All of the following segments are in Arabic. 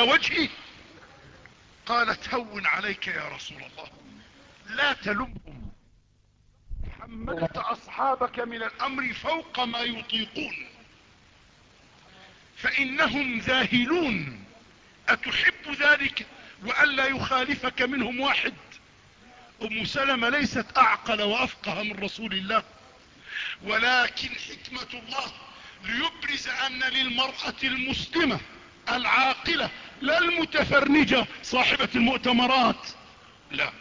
وجهه قالت هون عليك يا رسول الله. لا تلمهم. حملت أصحابك من الأمر فوق ما يطيقون. فإنهم ذاهلون. أتحب ذلك وألا يخالفك منهم واحد؟ أم سلمة ليست أعقل وأفقه من رسول الله. ولكن حكمة الله ليبرز أن للمرأة المسلمة العاقلة لا المتفرنجة صاحبة المؤتمرات. لا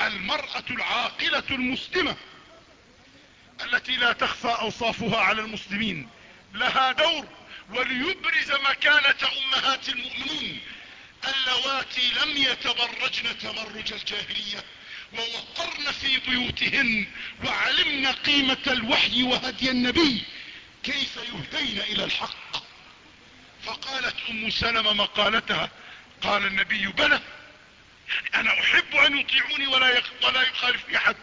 المرأة العاقلة المسلمة التي لا تخفى أوصافها على المسلمين. لها دور وليبرز مكانة أمهات المؤمنين اللواتي لم يتبرجن تبرج الجاهلية ووقرن في بيوتهن وعلمن قيمة الوحي وهدي النبي. كيف يهدين إلى الحق؟ فقالت أم سلمة مقالتها قال النبي بلى يعني أنا أحب أن يطيعوني ولا ولا يخالف أحد.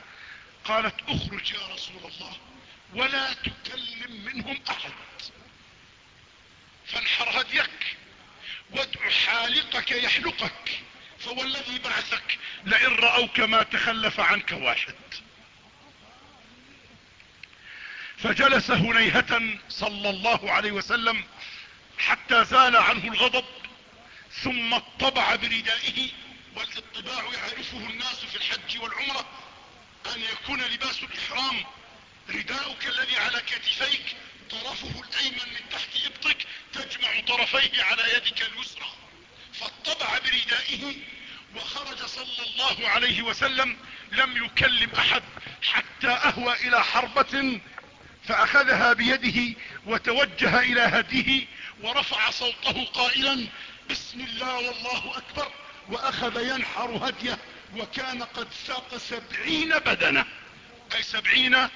قالت اخرج يا رسول الله ولا تكلم منهم أحد. فانحر هديك وادع حالقك يحلقك فوالذي بعثك لئن رأوك ما تخلف عنك واحد. فجلس هنيهة صلى الله عليه وسلم حتى زال عنه الغضب ثم اطبع بردائه والاطباع يعرفه الناس في الحج والعمرة. أن يكون لباس الإحرام رداؤك الذي على كتفيك طرفه الأيمن من تحت إبطك تجمع طرفيه على يدك اليسرى. فاطبع بردائه وخرج صلى الله عليه وسلم لم يكلم أحد حتى أهوى إلى حربة فأخذها بيده وتوجه إلى هديه ورفع صوته قائلا بسم الله والله أكبر. وأخذ ينحر هديه وكان قد ساق سبعين بدنة. أي سبعين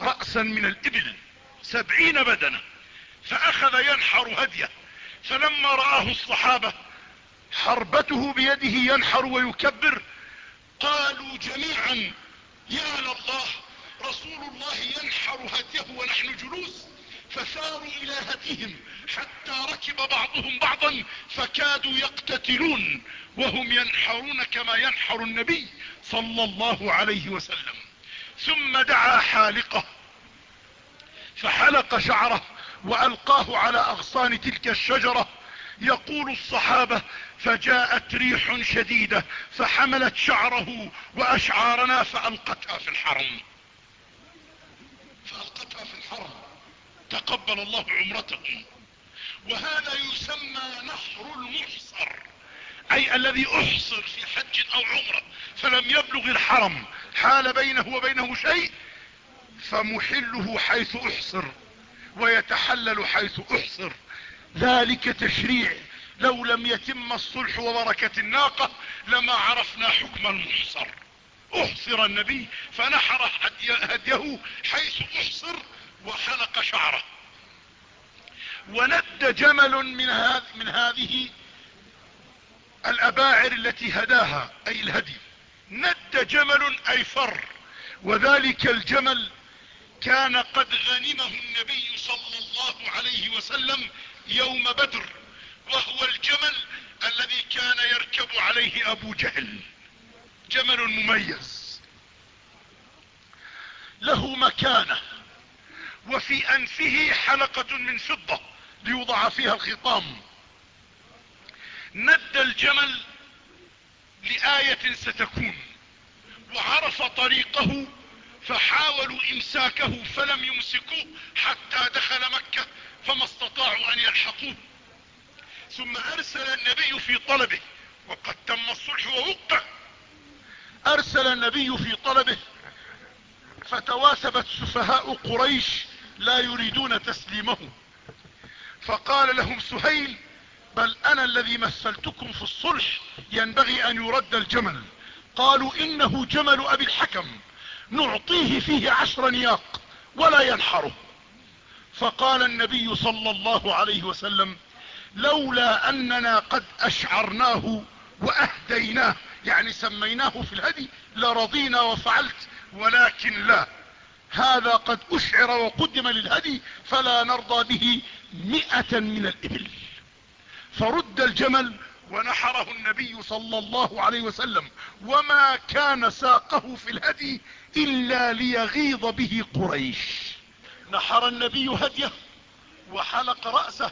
رأسا من الإبل. سبعين بدنة. فأخذ ينحر هديه. فلما رآه الصحابة حربته بيده ينحر ويكبر. قالوا جميعا يا لله رسول الله ينحر هديه ونحن جلوس. فساروا إلى هديهم حتى ركب بعضهم بعضا فكادوا يقتتلون وهم ينحرون كما ينحر النبي صلى الله عليه وسلم. ثم دعا حالقه فحلق شعره وألقاه على أغصان تلك الشجرة. يقول الصحابة فجاءت ريح شديدة فحملت شعره وأشعارنا فألقتها في الحرم. فألقتها في الحرم. تقبل الله عمرتكم وهذا يسمى نحر المحصر. أي الذي أحصر في حج أو عمرة فلم يبلغ الحرم. حال بينه وبينه شيء فمحله حيث أحصر ويتحلل حيث أحصر. ذلك تشريع. لو لم يتم الصلح وبركة الناقة لما عرفنا حكم المحصر. أحصر النبي فنحر هديه حيث أحصر وحلق شعره. وند جمل من, هذ من هذه الأباعر التي هداها أي الهدي. ند جمل أي فر. وذلك الجمل كان قد غنمه النبي صلى الله عليه وسلم يوم بدر. وهو الجمل الذي كان يركب عليه أبو جهل. جمل مميز. له مكانة. وفي أنفه حلقة من فضة ليوضع فيها الخطام. ند الجمل لآية ستكون. وعرف طريقه فحاولوا إمساكه فلم يمسكوه حتى دخل مكة فما استطاعوا أن يلحقوه. ثم أرسل النبي في طلبه وقد تم الصلح ووقع. أرسل النبي في طلبه فتواسبت سفهاء قريش لا يريدون تسليمه فقال لهم سهيل بل أنا الذي مثلتكم في الصلح ينبغي أن يرد الجمل. قالوا إنه جمل أبي الحكم نعطيه فيه عشر نياق ولا ينحره. فقال النبي صلى الله عليه وسلم لولا أننا قد أشعرناه وأهديناه يعني سميناه في الهدي لرضينا وفعلت ولكن لا. هذا قد أشعر وقدم للهدي فلا نرضى به مئة من الإبل. فرد الجمل ونحره النبي صلى الله عليه وسلم وما كان ساقه في الهدي إلا ليغيظ به قريش. نحر النبي هديه وحلق رأسه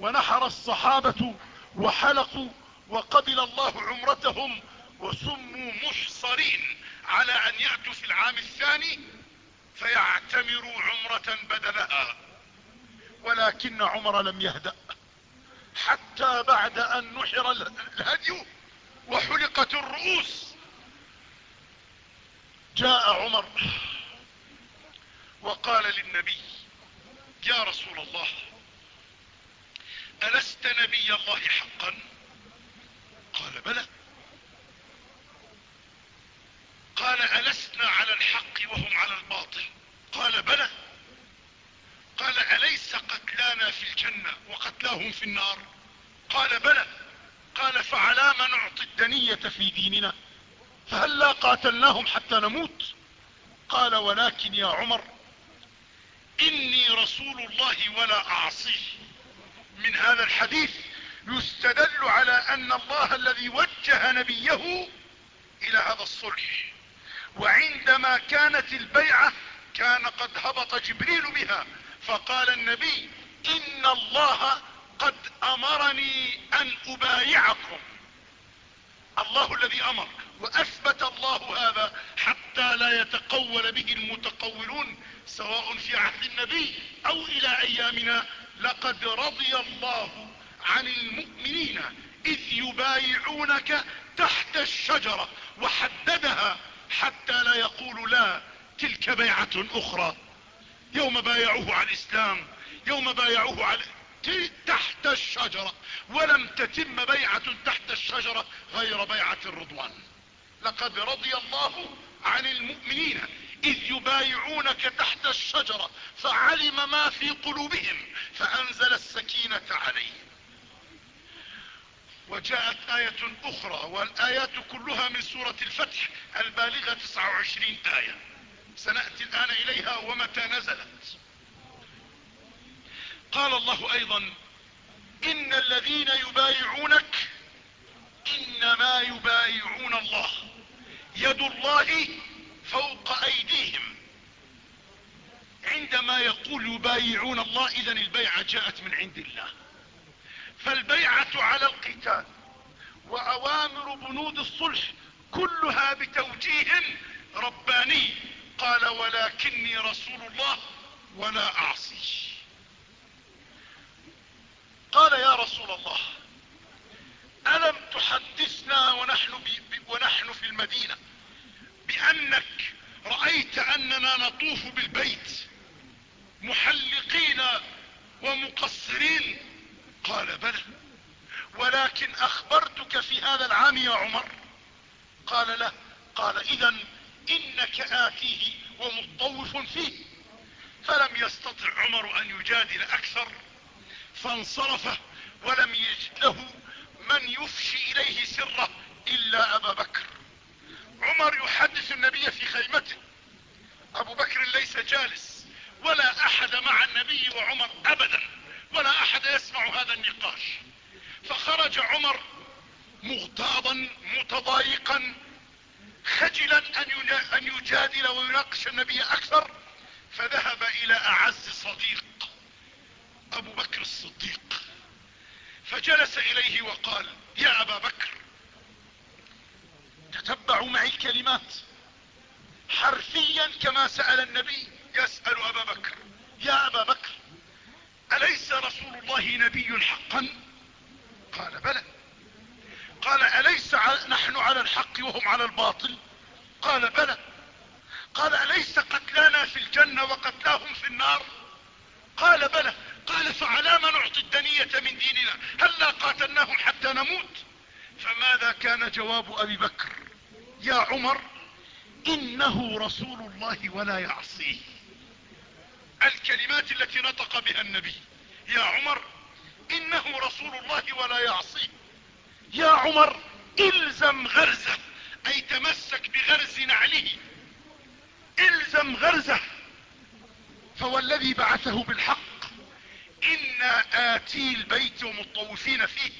ونحر الصحابة وحلقوا وقبل الله عمرتهم وسموا محصرين على أن يأتوا في العام الثاني فيعتمروا عمرة بدلها ولكن عمر لم يهدأ حتى بعد أن نحر الهدي وحلقت الرؤوس. جاء عمر وقال للنبي يا رسول الله ألست نبي الله حقا؟ قال بلى قال ألسنا على الحق وهم على الباطل. قال بلى. قال أليس قتلانا في الجنة وقتلاهم في النار؟ قال بلى. قال فعلى ما نعطي الدنية في ديننا؟ فهل لا قاتلناهم حتى نموت؟ قال ولكن يا عمر إني رسول الله ولا أعصيه. من هذا الحديث يستدل على أن الله الذي وجه نبيه إلى هذا الصلح. وعندما كانت البيعة كان قد هبط جبريل بها. فقال النبي إن الله قد أمرني أن أبايعكم. الله الذي أمر. وأثبت الله هذا حتى لا يتقول به المتقولون سواء في عهد النبي أو إلى أيامنا لقد رضي الله عن المؤمنين إذ يبايعونك تحت الشجرة وحددها حتى لا يقول لا تلك بيعة أخرى. يوم بايعوه على الإسلام يوم بايعوه على تحت الشجرة. ولم تتم بيعة تحت الشجرة غير بيعة الرضوان. لقد رضي الله عن المؤمنين إذ يبايعونك تحت الشجرة فعلم ما في قلوبهم فأنزل السكينة عليهم. وجاءت آية أخرى والآيات كلها من سورة الفتح البالغة 29 آية. سنأتي الآن إليها ومتى نزلت. قال الله أيضا إن الذين يبايعونك إنما يبايعون الله يد الله فوق أيديهم. عندما يقول يبايعون الله اذا البيعة جاءت من عند الله. فالبيعة على القتال. وأوامر بنود الصلح كلها بتوجيه رباني. قال ولكني رسول الله ولا أعصي. قال يا رسول الله ألم تحدثنا ونحن, ونحن في المدينة بأنك رأيت أننا نطوف بالبيت محلقين ومقصرين قال بلى. ولكن أخبرتك في هذا العام يا عمر. قال لا قال إذا إنك آتيه ومطوف فيه. فلم يستطع عمر أن يجادل أكثر فانصرف ولم يجد له من يفشي إليه سره إلا أبا بكر. عمر يحدث النبي في خيمته. أبو بكر ليس جالس ولا أحد مع النبي وعمر ابدا. ولا أحد يسمع هذا النقاش. فخرج عمر مغتاظا متضايقا خجلا أن يجادل ويناقش النبي أكثر فذهب إلى أعز صديق أبو بكر الصديق. فجلس إليه وقال يا أبا بكر تتبعوا معي الكلمات حرفيا كما سأل النبي. يسأل أبا بكر يا أبا بكر أليس رسول الله نبي حقا؟ قال بلى. قال أليس نحن على الحق وهم على الباطل؟ قال بلى. قال أليس قتلانا في الجنة وقتلاهم في النار؟ قال بلى. قال فعلى ما نعطي الدنية من ديننا؟ هلا قاتلناهم حتى نموت؟ فماذا كان جواب أبي بكر؟ يا عمر إنه رسول الله ولا يعصيه. الكلمات التي نطق بها النبي. يا عمر إنه رسول الله ولا يعصيه يا عمر إلزم غرزه أي تمسك بغرز نعله. إلزم غرزه. فوالذي بعثه بالحق. إنا آتي البيت ومطوفين فيه.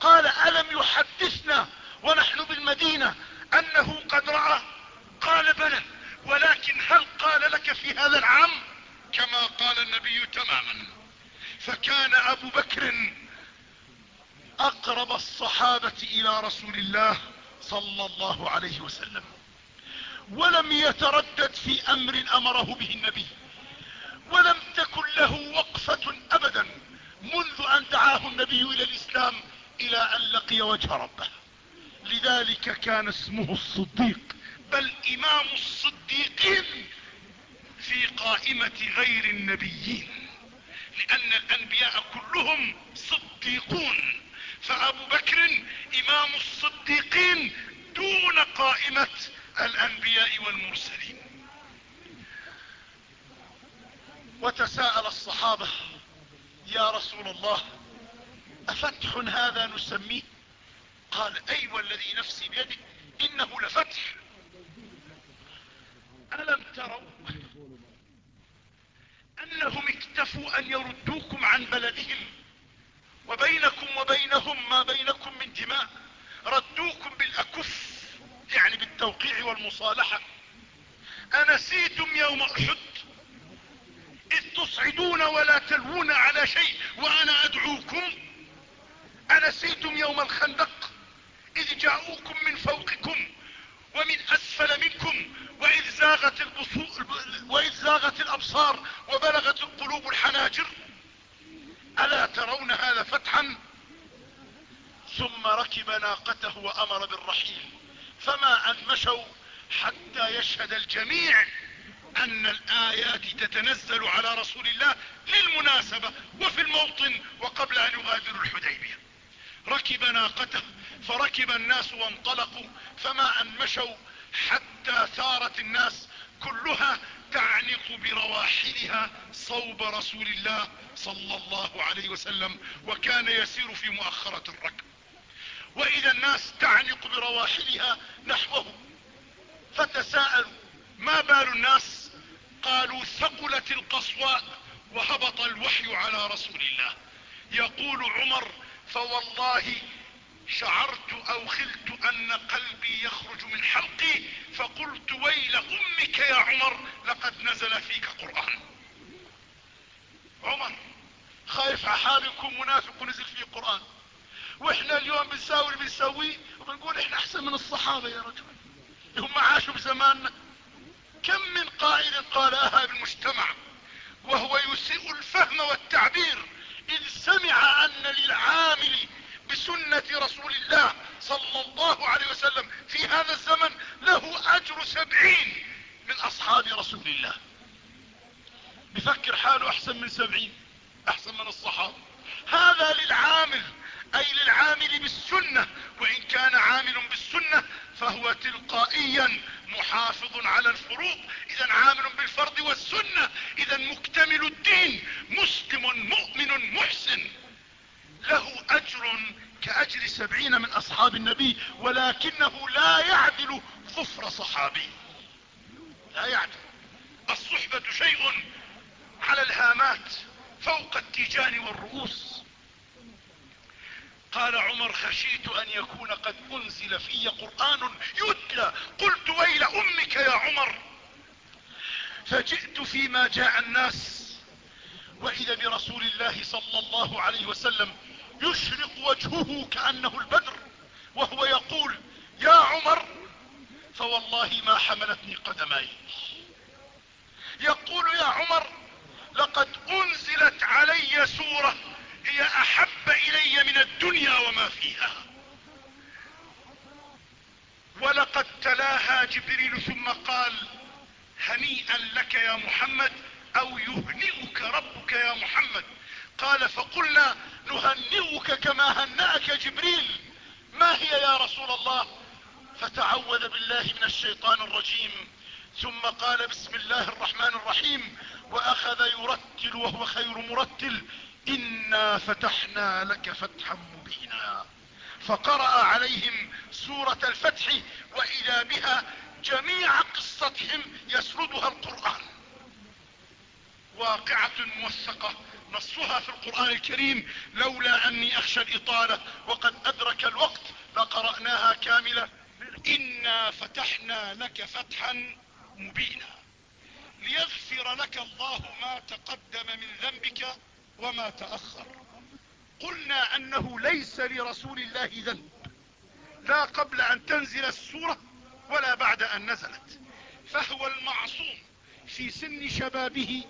قال ألم يحدثنا ونحن بالمدينة أنه قد رأى؟ قال بلى. ولكن هل قال لك في هذا العام؟ كما قال النبي تماما. فكان أبو بكر أقرب الصحابة إلى رسول الله صلى الله عليه وسلم ولم يتردد في أمر أمره به النبي ولم تكن له وقفة أبدا منذ أن دعاه النبي إلى الإسلام إلى أن لقي وجه ربه. لذلك كان اسمه الصديق بل إمام الصديقين في قائمة غير النبيين لأن الأنبياء كلهم صديقون. فأبو بكر إمام الصديقين دون قائمة الأنبياء والمرسلين. وتساءل الصحابة يا رسول الله أفتح هذا نسميه؟ قال اي والذي نفسي بيده إنه لفتح. ألم تروا أنهم اكتفوا أن يردوكم عن بلدهم وبينكم وبينهم ما بينكم من دماء. ردوكم بالأكف يعني بالتوقيع والمصالحة. أنسيتم يوم أحد إذ تصعدون ولا تلوون على شيء وأنا أدعوكم. أنسيتم يوم الخندق إذ جاءوكم من فوقكم. ومن أسفل منكم وإذ زاغت, وإذ زاغت الأبصار وبلغت القلوب الحناجر ألا ترون هذا فتحا؟ ثم ركب ناقته وأمر بالرحيل فما ان مشوا حتى يشهد الجميع أن الآيات تتنزل على رسول الله للمناسبة وفي الموطن وقبل أن يغادروا الحديبية. ركب ناقته فركب الناس وانطلقوا فما ان مشوا حتى ثارت الناس كلها تعنق برواحلها صوب رسول الله صلى الله عليه وسلم وكان يسير في مؤخرة الركب. وإذا الناس تعنق برواحلها نحوه فتساءلوا ما بال الناس؟ قالوا ثقلت القصواء وهبط الوحي على رسول الله. يقول عمر فوالله شعرت أو خلت أن قلبي يخرج من حلقي فقلت ويل أمك يا عمر لقد نزل فيك قرآن. عمر خايف حالكم منافق نزل فيه قرآن. وإحنا اليوم بنساوي اللي بنسويه وبنقول إحنا أحسن من الصحابة يا رجل. هم عاشوا بزماننا. كم من قائل قالها بالمجتمع وهو يسيء الفهم والتعبير إذ سمع أن للعامل بسنة رسول الله صلى الله عليه وسلم. في هذا الزمن له أجر سبعين من أصحاب رسول الله. بفكر حاله أحسن من سبعين أحسن من الصحابة. هذا للعامل أي للعامل بالسنة. وإن كان عامل بالسنة فهو تلقائيا محافظ على الفروض اذا عامل بالفرض والسنة. اذا مكتمل الدين. مسلم مؤمن محسن. له أجر كأجر سبعين من أصحاب النبي ولكنه لا يعدل ظفر صحابي. لا يعدل. الصحبة شيء على الهامات فوق التيجان والرؤوس. قال عمر خشيت أن يكون قد أنزل في قرآن يتلى. قلت ويل أمك يا عمر. فجئت فيما جاء الناس وإذا برسول الله صلى الله عليه وسلم يشرق وجهه كأنه البدر وهو يقول يا عمر! فوالله ما حملتني قدماي. يقول يا عمر لقد أنزلت علي سورة هي أحب إلي من الدنيا وما فيها. ولقد تلاها جبريل ثم قال هنيئا لك يا محمد أو يهنئك ربك يا محمد. قال فقلنا نهنئك كما هنأك جبريل. ما هي يا رسول الله؟ فتعوذ بالله من الشيطان الرجيم. ثم قال بسم الله الرحمن الرحيم. وأخذ يرتل وهو خير مرتل. إنا فتحنا لك فتحا مبينا. فقرأ عليهم سورة الفتح وإذا بها جميع قصتهم يسردها القرآن. واقعة موثقة. نصها في القرآن الكريم لولا أني أخشى الإطالة وقد أدرك الوقت لقرأناها كاملة. إنا فتحنا لك فتحا مبينا. ليغفر لك الله ما تقدم من ذنبك وما تأخر. قلنا أنه ليس لرسول الله ذنب. لا قبل أن تنزل السورة ولا بعد أن نزلت. فهو المعصوم في سن شبابه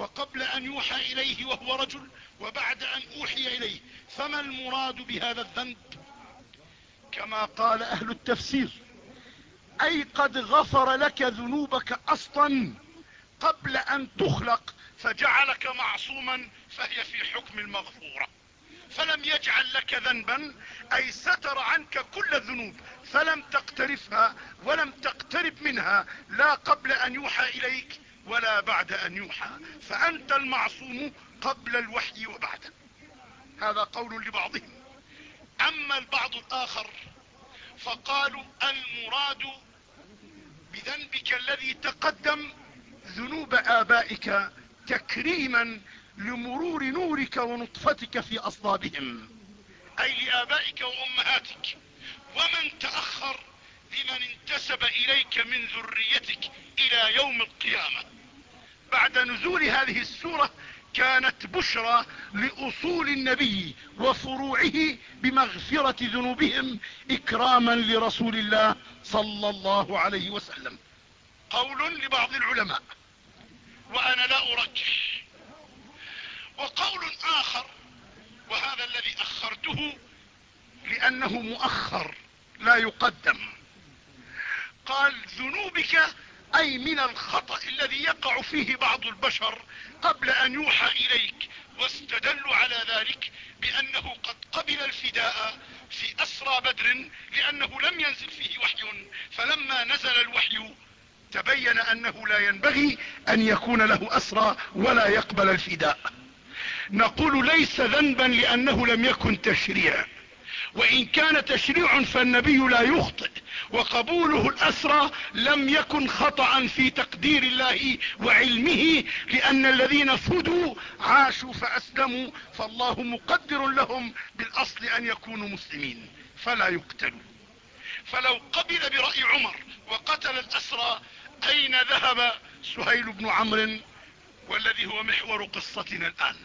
وقبل أن يوحى إليه وهو رجل وبعد أن أوحي إليه فما المراد بهذا الذنب؟ كما قال أهل التفسير أي قد غفر لك ذنوبك أصلا قبل أن تخلق فجعلك معصوما فهي في حكم المغفورة. فلم يجعل لك ذنبا أي ستر عنك كل الذنوب فلم تقترفها ولم تقترب منها لا قبل أن يوحى إليك. ولا بعد أن يوحى فأنت المعصوم قبل الوحي وبعده هذا قول لبعضهم. أما البعض الآخر فقالوا المراد بذنبك الذي تقدم ذنوب آبائك تكريما لمرور نورك ونطفتك في أصلابهم. أي لآبائك وأمهاتك. ومن تأخر لمن انتسب إليك من ذريتك إلى يوم القيامة. بعد نزول هذه السورة كانت بشرى لأصول النبي وفروعه بمغفرة ذنوبهم إكراما لرسول الله صلى الله عليه وسلم. قول لبعض العلماء وأنا لا أرجح. وقول آخر وهذا الذي أخرته لأنه مؤخر لا يقدم. قال ذنوبك أي من الخطأ الذي يقع فيه بعض البشر قبل أن يوحى إليك واستدلوا على ذلك بأنه قد قبل الفداء في أسرى بدر لأنه لم ينزل فيه وحي. فلما نزل الوحي تبين أنه لا ينبغي أن يكون له أسرى ولا يقبل الفداء. نقول ليس ذنبا لأنه لم يكن تشريع وإن كان تشريع فالنبي لا يخطئ وقبوله الأسرى لم يكن خطأ في تقدير الله وعلمه لأن الذين فدوا عاشوا فأسلموا فالله مقدر لهم بالأصل أن يكونوا مسلمين فلا يقتلوا. فلو قبل برأي عمر وقتل الأسرى أين ذهب سهيل بن عمرو والذي هو محور قصتنا الآن؟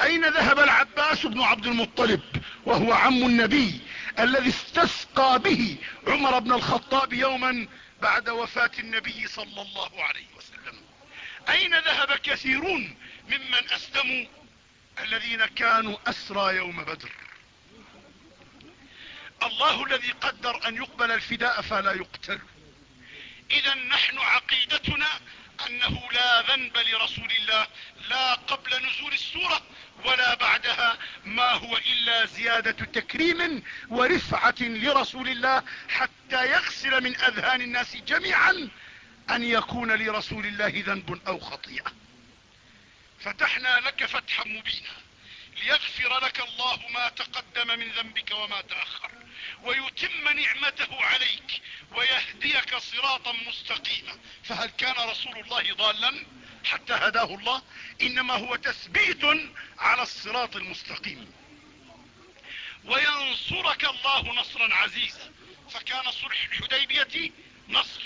أين ذهب العباس بن عبد المطلب وهو عم النبي الذي استسقى به عمر بن الخطاب يوما بعد وفاة النبي صلى الله عليه وسلم. أين ذهب كثيرون ممن أسلموا؟ الذين كانوا أسرى يوم بدر. الله الذي قدر أن يقبل الفداء فلا يقتل. اذا نحن عقيدتنا أنه لا ذنب لرسول الله لا قبل نزول السورة ولا بعدها ما هو إلا زيادة تكريم ورفعة لرسول الله حتى يغسل من أذهان الناس جميعا أن يكون لرسول الله ذنب أو خطيئة. فتحنا لك فتحا مبينا. ليغفر لك الله ما تقدم من ذنبك وما تأخر ويتم نعمته عليك ويهديك صراطا مستقيما. فهل كان رسول الله ضالا حتى هداه الله؟ إنما هو تثبيت على الصراط المستقيم. وينصرك الله نصرا عزيزا. فكان صلح الحديبية نصر.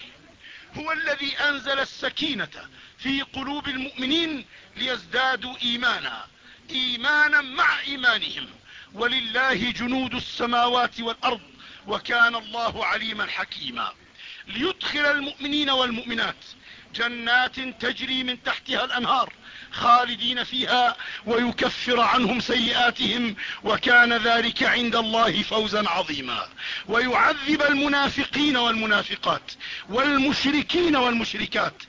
هو الذي أنزل السكينة في قلوب المؤمنين ليزدادوا إيمانا. إيمانا مع إيمانهم. ولله جنود السماوات والأرض وكان الله عليما حكيما. ليدخل المؤمنين والمؤمنات جنات تجري من تحتها الأنهار خالدين فيها ويكفر عنهم سيئاتهم وكان ذلك عند الله فوزا عظيما. ويعذب المنافقين والمنافقات والمشركين والمشركات.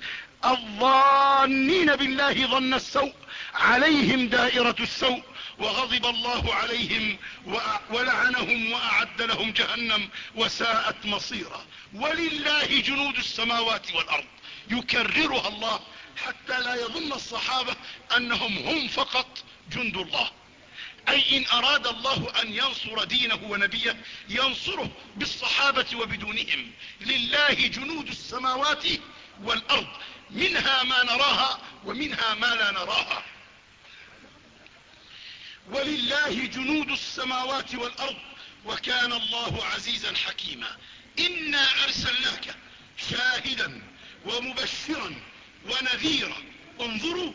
الظانين بالله ظن السوء عليهم دائرة السوء وغضب الله عليهم ولعنهم وأعد لهم جهنم وساءت مصيرا. ولله جنود السماوات والأرض. يكررها الله حتى لا يظن الصحابة أنهم هم فقط جند الله. أي إن أراد الله أن ينصر دينه ونبيه ينصره بالصحابة وبدونهم. لله جنود السماوات والأرض. منها ما نراها ومنها ما لا نراها. ولله جنود السماوات والأرض وكان الله عزيزا حكيما. إنا أرسلناك شاهدا ومبشرا ونذيرا. انظروا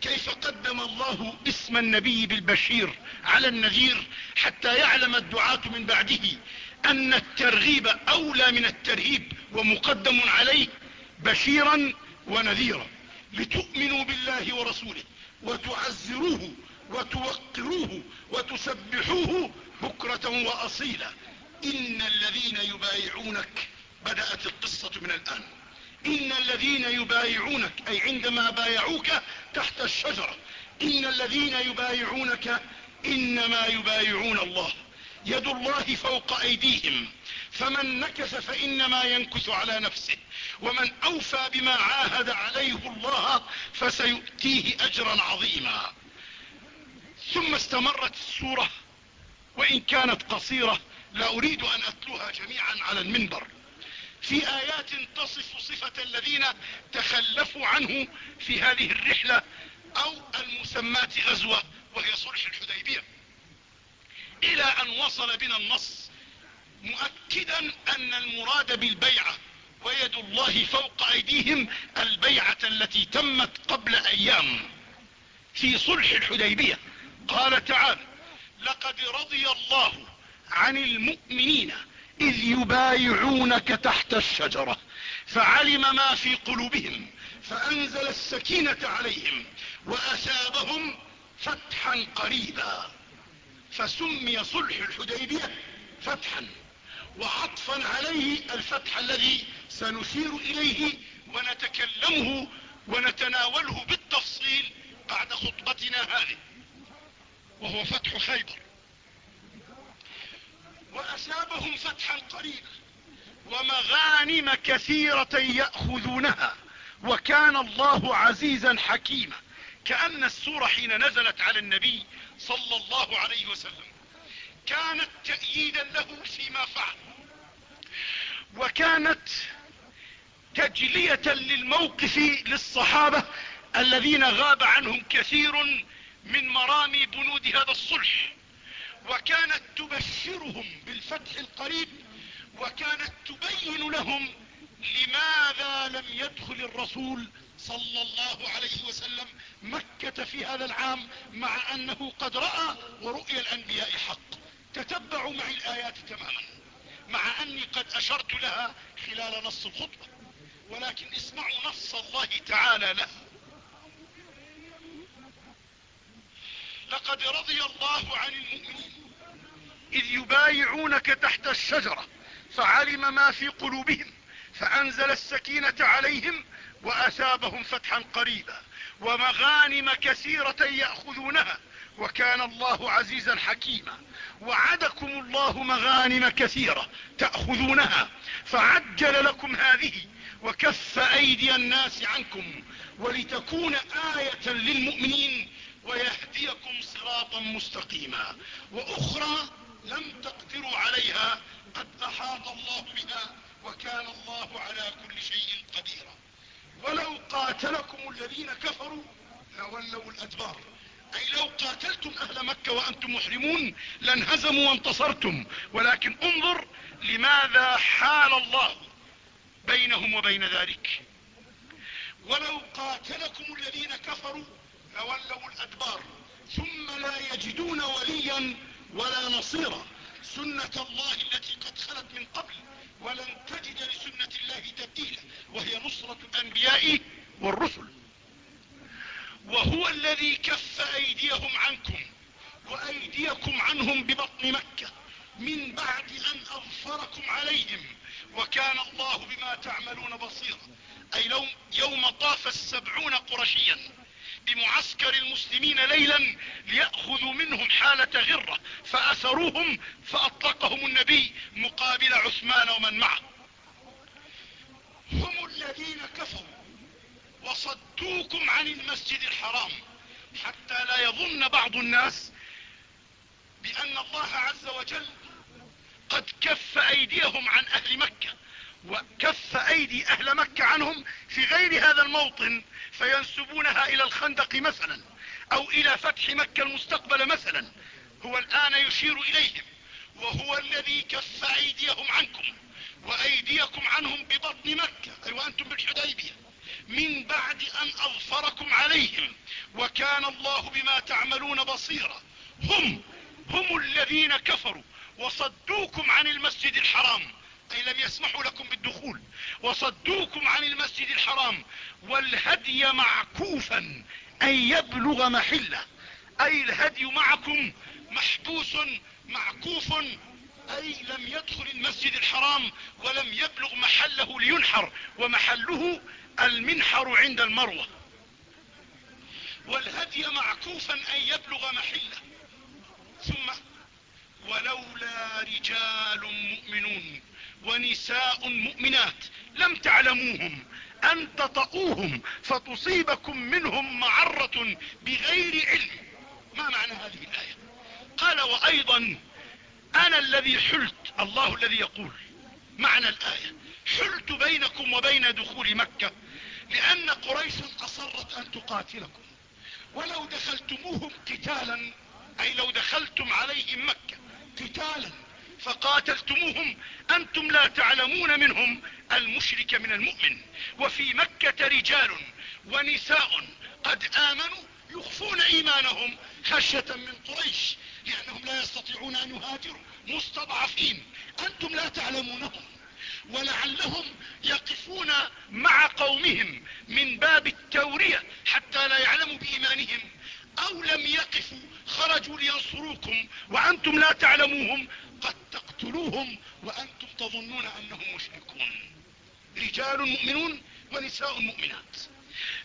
كيف قدم الله اسم النبي بالبشير على النذير حتى يعلم الدعاة من بعده أن الترغيب أولى من الترهيب ومقدم عليه بشيرا ونذيرا. لتؤمنوا بالله ورسوله وتعزروه وتوقروه وتسبحوه بكرة وأصيلا. إن الذين يبايعونك بدأت القصة من الآن. إن الذين يبايعونك أي عندما بايعوك تحت الشجرة. إن الذين يبايعونك إنما يبايعون الله. يد الله فوق أيديهم. فمن نكث فإنما ينكث على نفسه. ومن أوفى بما عاهد عليه الله فسيؤتيه أجرا عظيما. ثم استمرت السورة وإن كانت قصيرة لا أريد أن أتلوها جميعا على المنبر. في آيات تصف صفة الذين تخلفوا عنه في هذه الرحلة أو المسمات غزوة وهي صلح الحديبية. إلى أن وصل بنا النص مؤكدا أن المراد بالبيعة ويد الله فوق أيديهم البيعة التي تمت قبل أيام في صلح الحديبية. قال تعالى لقد رضي الله عن المؤمنين إذ يبايعونك تحت الشجرة فعلم ما في قلوبهم فأنزل السكينة عليهم وأثابهم فتحا قريبا فسمي صلح الحديبية فتحا وعطفا عليه الفتح الذي سنشير إليه ونتكلمه ونتناوله بالتفصيل بعد خطبتنا هذه. وهو فتح خيبر. وأسابهم فتحا قريبا ومغانم كثيرة يأخذونها. وكان الله عزيزا حكيما. كأن السورة حين نزلت على النبي صلى الله عليه وسلم كانت تأييدا له فيما فعل. وكانت تجلية للموقف للصحابة الذين غاب عنهم كثير من مرامي بنود هذا الصلح وكانت تبشرهم بالفتح القريب وكانت تبين لهم لماذا لم يدخل الرسول صلى الله عليه وسلم مكة في هذا العام مع أنه قد رأى ورؤيا الأنبياء حق. تتبعوا معي الآيات تماما مع أني قد أشرت لها خلال نص الخطبة ولكن اسمعوا نص الله تعالى له لقد رضي الله عن المؤمنين. إذ يبايعونك تحت الشجرة فعلم ما في قلوبهم فأنزل السكينة عليهم وأثابهم فتحا قريبا ومغانم كثيرة يأخذونها وكان الله عزيزا حكيما. وعدكم الله مغانم كثيرة تأخذونها فعجل لكم هذه وكف أيدي الناس عنكم ولتكون آية للمؤمنين ويهديكم صراطا مستقيما. وأخرى لم تقدروا عليها قد أحاط الله بها وكان الله على كل شيء قديرا. ولو قاتلكم الذين كفروا لولوا الأدبار. أي لو قاتلتم أهل مكة وأنتم محرمون لانهزموا وانتصرتم. ولكن انظر لماذا حال الله بينهم وبين ذلك. ولو قاتلكم الذين كفروا لولوا الأدبار ثم لا يجدون وليا ولا نصيرا. سنة الله التي قد خلت من قبل ولن تجد لسنة الله تبديلا وهي نصرة الأنبياء والرسل. وهو الذي كف أيديهم عنكم وأيديكم عنهم ببطن مكة من بعد أن أظفركم عليهم. وكان الله بما تعملون بصيرا. أي يوم طاف السبعون قرشيا. بمعسكر المسلمين ليلا ليأخذوا منهم حالة غرة فأسروهم فأطلقهم النبي مقابل عثمان ومن معه. هم الذين كفروا وصدوكم عن المسجد الحرام حتى لا يظن بعض الناس بأن الله عز وجل قد كف أيديهم عن أهل مكة. وكف أيدي أهل مكة عنهم في غير هذا الموطن فينسبونها إلى الخندق مثلا أو إلى فتح مكة المستقبل مثلا. هو الآن يشير إليهم وهو الذي كف أيديهم عنكم وأيديكم عنهم ببطن مكة. أي وأنتم بالحديبية. من بعد أن أظفركم عليهم وكان الله بما تعملون بصيرا. هم هم الذين كفروا وصدوكم عن المسجد الحرام. اي لم يسمحوا لكم بالدخول وصدوكم عن المسجد الحرام والهدي معكوفا ان يبلغ محلة أي الهدي معكم محبوس معكوف أي لم يدخل المسجد الحرام ولم يبلغ محله لينحر ومحله المنحر عند المروة. والهدي معكوفا ان يبلغ محلة. ثم ولولا رجال مؤمنون ونساء مؤمنات لم تعلموهم أن تطؤوهم فتصيبكم منهم معرة بغير علم. ما معنى هذه الآية؟ قال وأيضا أنا الذي حلت الله الذي يقول معنى الآية. حلت بينكم وبين دخول مكة لأن قريشا أصرت أن تقاتلكم. ولو دخلتموهم قتالا أي لو دخلتم عليهم مكة قتالا. فقاتلتموهم أنتم لا تعلمون منهم المشرك من المؤمن. وفي مكة رجال ونساء قد آمنوا يخفون إيمانهم خشية من قريش لأنهم لا يستطيعون أن يهاجروا مستضعفين. أنتم لا تعلمونهم ولعلهم يقفون مع قومهم من باب التورية حتى لا يعلموا بإيمانهم. أو لم يقفوا خرجوا لينصروكم وأنتم لا تعلموهم قد تقتلوهم وأنتم تظنون أنهم مشركون. رجال مؤمنون ونساء مؤمنات.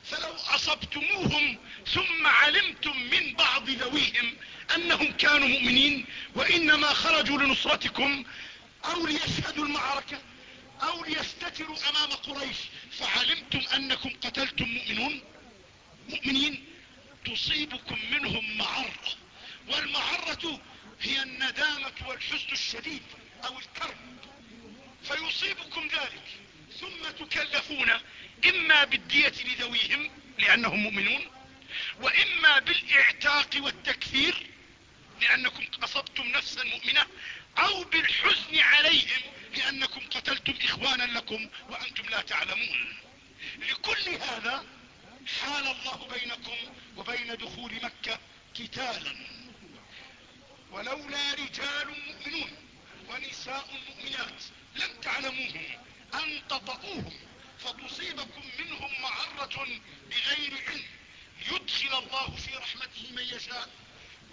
فلو أصبتموهم ثم علمتم من بعض ذويهم أنهم كانوا مؤمنين وإنما خرجوا لنصرتكم أو ليشهدوا المعركة أو ليستتروا أمام قريش فعلمتم أنكم قتلتم مؤمنون؟ مؤمنين؟ تصيبكم منهم معرة والمعرة هي الندامة والحزن الشديد أو الكرب. فيصيبكم ذلك ثم تكلفون إما بالدية لذويهم لأنهم مؤمنون وإما بالإعتاق والتكفير لأنكم اصبتم نفسا مؤمنة أو بالحزن عليهم لأنكم قتلتم إخوانا لكم وأنتم لا تعلمون. لكل هذا حال الله بينكم وبين دخول مكة قتالا. ولولا رجال مؤمنون ونساء مؤمنات لم تعلموهم أن تطؤوهم فتصيبكم منهم معرة بغير علم. يدخل الله في رحمته من يشاء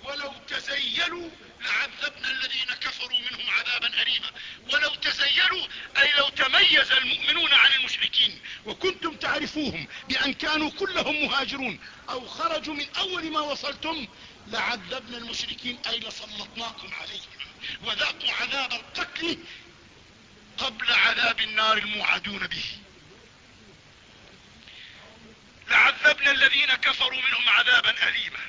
ولو تزيلوا لعذبنا الذين كفروا منهم عذابا أليما. ولو تزيلوا أي لو تميز المؤمنون عن المشركين. وكنتم تعرفوهم بأن كانوا كلهم مهاجرون. أو خرجوا من أول ما وصلتم لعذبنا المشركين أي لسلطناكم عليهم. وذاقوا عذاب القتل قبل عذاب النار الموعدون به. لعذبنا الذين كفروا منهم عذابا أليما.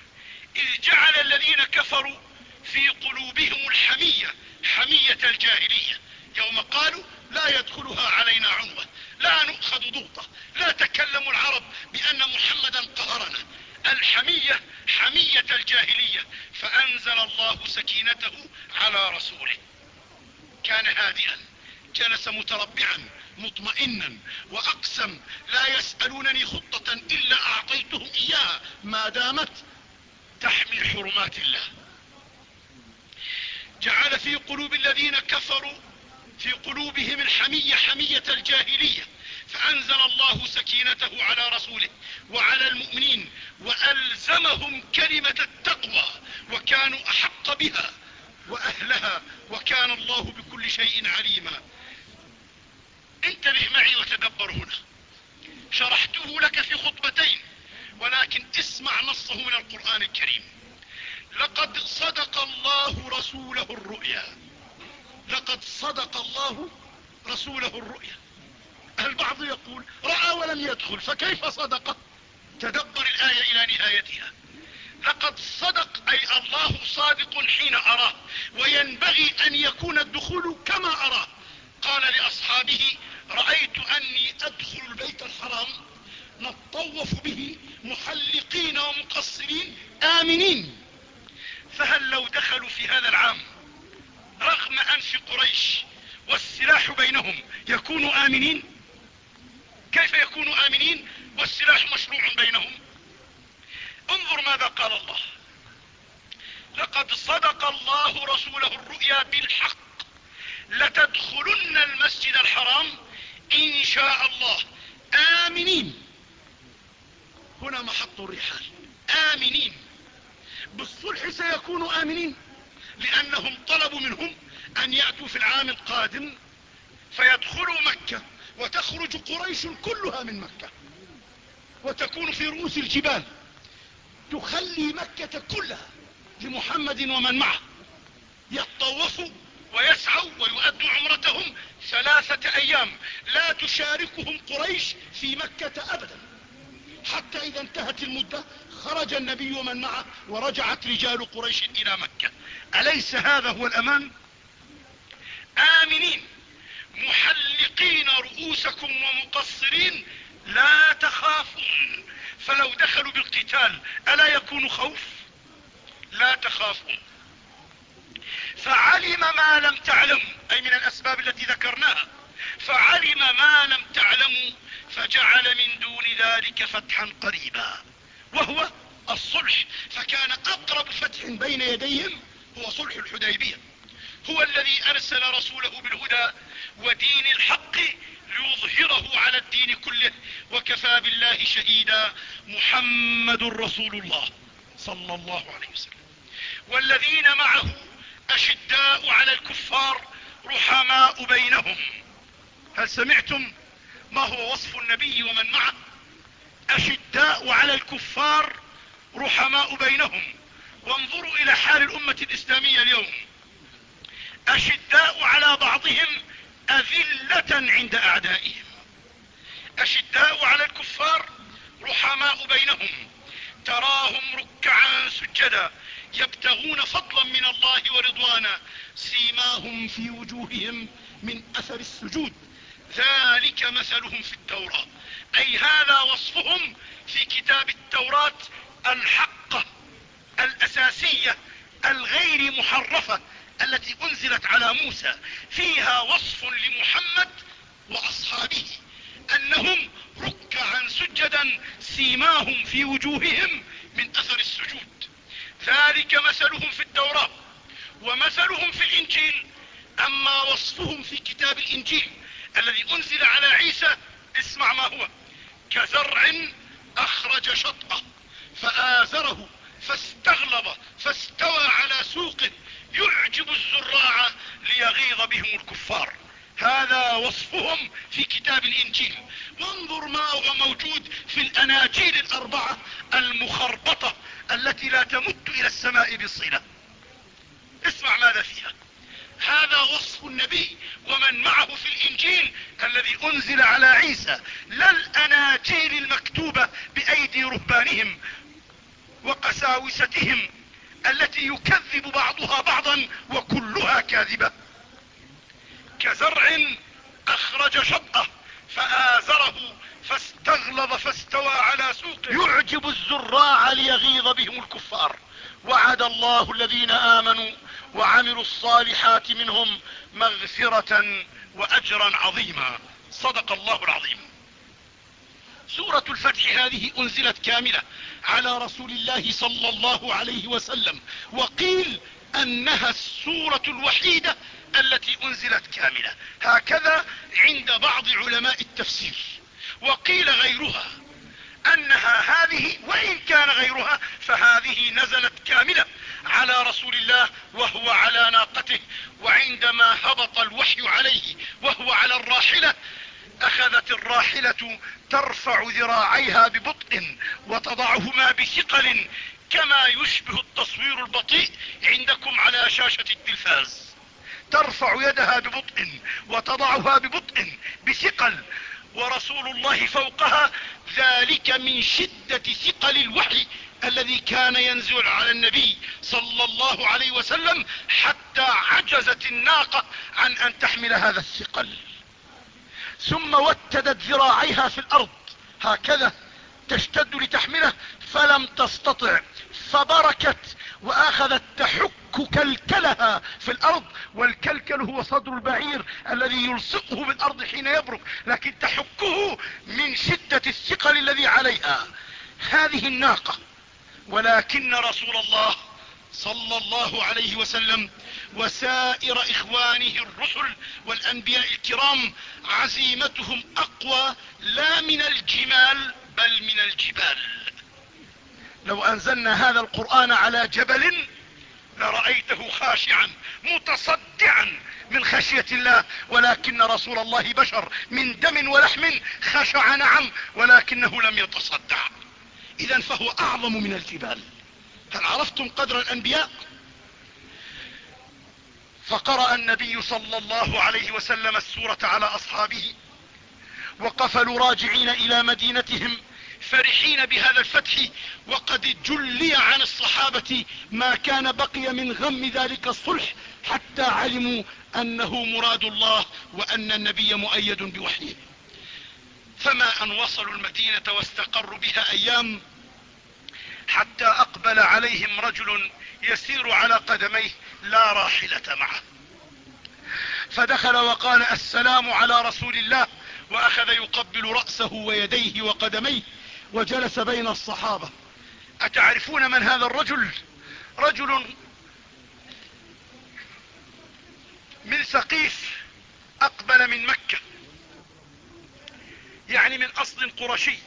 إذ جعل الذين كفروا في قلوبهم الحمية حمية الجاهلية. يوم قالوا لا يدخلها علينا عنوة لا نؤخذ ضغطة لا تكلم العرب بأن محمدا قهرنا. الحمية حمية الجاهلية. فأنزل الله سكينته على رسوله. كان هادئا جلس متربعا مطمئنا وأقسم لا يسألونني خطة إلا أعطيتهم إياها. ما دامت تحمي حرمات الله. جعل في قلوب الذين كفروا في قلوبهم الحمية حمية الجاهلية فأنزل الله سكينته على رسوله وعلى المؤمنين وألزمهم كلمة التقوى وكانوا أحق بها وأهلها وكان الله بكل شيء عليما. انتبه معي وتدبر هنا. شرحته لك في خطبتين. ولكن اسمع نصه من القرآن الكريم. لقد صدق الله رسوله الرؤيا. لقد صدق الله رسوله الرؤيا. البعض يقول رأى ولم يدخل فكيف صدق؟ تدبر الآية إلى نهايتها. لقد صدق أي الله صادق حين أراه وينبغي أن يكون الدخول كما أراه. قال لأصحابه رأيت أني أدخل البيت الحرام. نطوف به محلقين ومقصرين آمنين. فهل لو دخلوا في هذا العام رغم أنف قريش والسلاح بينهم يكونوا آمنين؟ كيف يكونوا آمنين والسلاح مشروع بينهم؟ انظر ماذا قال الله. لقد صدق الله رسوله الرؤيا بالحق. لتدخلن المسجد الحرام إن شاء الله. آمنين. هنا محط الرحال. آمنين. بالصلح سيكونوا آمنين. لأنهم طلبوا منهم أن يأتوا في العام القادم فيدخلوا مكة وتخرج قريش كلها من مكة وتكون في رؤوس الجبال تخلي مكة كلها لمحمد ومن معه. يطوفوا ويسعوا ويؤدوا عمرتهم ثلاثة أيام. لا تشاركهم قريش في مكة ابدا. حتى إذا انتهت المدة خرج النبي ومن معه ورجعت رجال قريش إلى مكة. أليس هذا هو الأمان؟ آمنين محلقين رؤوسكم ومقصرين لا تخافون. فلو دخلوا بالقتال ألا يكون خوف؟ لا تخافون. فعلم ما لم تعلموا أي من الأسباب التي ذكرناها. فعلم ما لم تعلموا فجعل من دون ذلك فتحا قريبا. وهو الصلح فكان أقرب فتح بين يديهم هو صلح الحديبية. هو الذي أرسل رسوله بالهدى ودين الحق ليظهره على الدين كله وكفى بالله شهيدا محمد رسول الله صلى الله عليه وسلم. والذين معه أشداء على الكفار رحماء بينهم. هل سمعتم ما هو وصف النبي ومن معه؟ أشداء على الكفار رحماء بينهم. وانظروا إلى حال الأمة الإسلامية اليوم. أشداء على بعضهم أذلة عند أعدائهم. أشداء على الكفار رحماء بينهم. تراهم ركعا سجدا يبتغون فضلا من الله ورضوانا. سيماهم في وجوههم من أثر السجود. ذلك مثلهم في التوراة. أي هذا وصفهم في كتاب التوراة الحقة الأساسية الغير محرفة التي أنزلت على موسى. فيها وصف لمحمد وأصحابه أنهم ركعا سجدا سيماهم في وجوههم من أثر السجود. ذلك مثلهم في التوراة ومثلهم في الإنجيل. أما وصفهم في كتاب الإنجيل الذي أنزل على عيسى اسمع ما هو. كزرع أخرج شطأه فآزره فاستغلظ فاستوى على سوقه يعجب الزراع ليغيظ بهم الكفار. هذا وصفهم في كتاب الإنجيل. وانظر ما هو موجود في الأناجيل الأربعة المخربطة التي لا تمت إلى السماء بصلة اسمع ماذا فيها. هذا وصف النبي ومن معه في الإنجيل الذي أنزل على عيسى لا الأناجيل المكتوبة بأيدي رهبانهم وقساوستهم التي يكذب بعضها بعضا وكلها كاذبة. كزرع أخرج شطأه فآزره فاستغلظ فاستوى على سوقه. يعجب الزراع ليغيظ بهم الكفار. وعد الله الذين آمنوا وعملوا الصالحات منهم مغفرة وأجرا عظيما. صدق الله العظيم. سورة الفتح هذه أنزلت كاملة على رسول الله صلى الله عليه وسلم وقيل أنها السورة الوحيدة التي أنزلت كاملة. هكذا عند بعض علماء التفسير وقيل غيرها. أنها هذه وإن كان غيرها فهذه نزلت كاملة على رسول الله وهو على ناقته وعندما هبط الوحي عليه وهو على الراحلة أخذت الراحلة ترفع ذراعيها ببطء وتضعهما بثقل كما يشبه التصوير البطيء عندكم على شاشة التلفاز. ترفع يدها ببطء وتضعها ببطء بثقل ورسول الله فوقها ذلك من شدة ثقل الوحي الذي كان ينزل على النبي صلى الله عليه وسلم حتى عجزت الناقة عن أن تحمل هذا الثقل. ثم وتدت ذراعيها في الأرض. هكذا تشتد لتحمله فلم تستطع. فبركت وأخذت تحك كلكلها في الأرض والكلكل هو صدر البعير الذي يلصقه بالارض حين يبرك لكن تحكه من شدة الثقل الذي عليها. هذه الناقة. ولكن رسول الله صلى الله عليه وسلم وسائر إخوانه الرسل والأنبياء الكرام عزيمتهم أقوى لا من الجمال بل من الجبال. لو أنزلنا هذا القرآن على جبل لرأيته خاشعا متصدعا من خشية الله. ولكن رسول الله بشر من دم ولحم خشع نعم ولكنه لم يتصدع. اذا فهو أعظم من الجبال. هل عرفتم قدر الأنبياء؟ فقرأ النبي صلى الله عليه وسلم السورة على أصحابه وقفلوا راجعين إلى مدينتهم. فرحين بهذا الفتح وقد جلي عن الصحابة ما كان بقي من غم ذلك الصلح حتى علموا أنه مراد الله وأن النبي مؤيد بوحيه. فما أن وصلوا المدينة واستقروا بها أيام حتى أقبل عليهم رجل يسير على قدميه لا راحلة معه. فدخل وقال السلام على رسول الله وأخذ يقبل رأسه ويديه وقدميه وجلس بين الصحابة. أتعرفون من هذا الرجل؟ رجل من سقيف أقبل من مكة. يعني من أصل قرشي.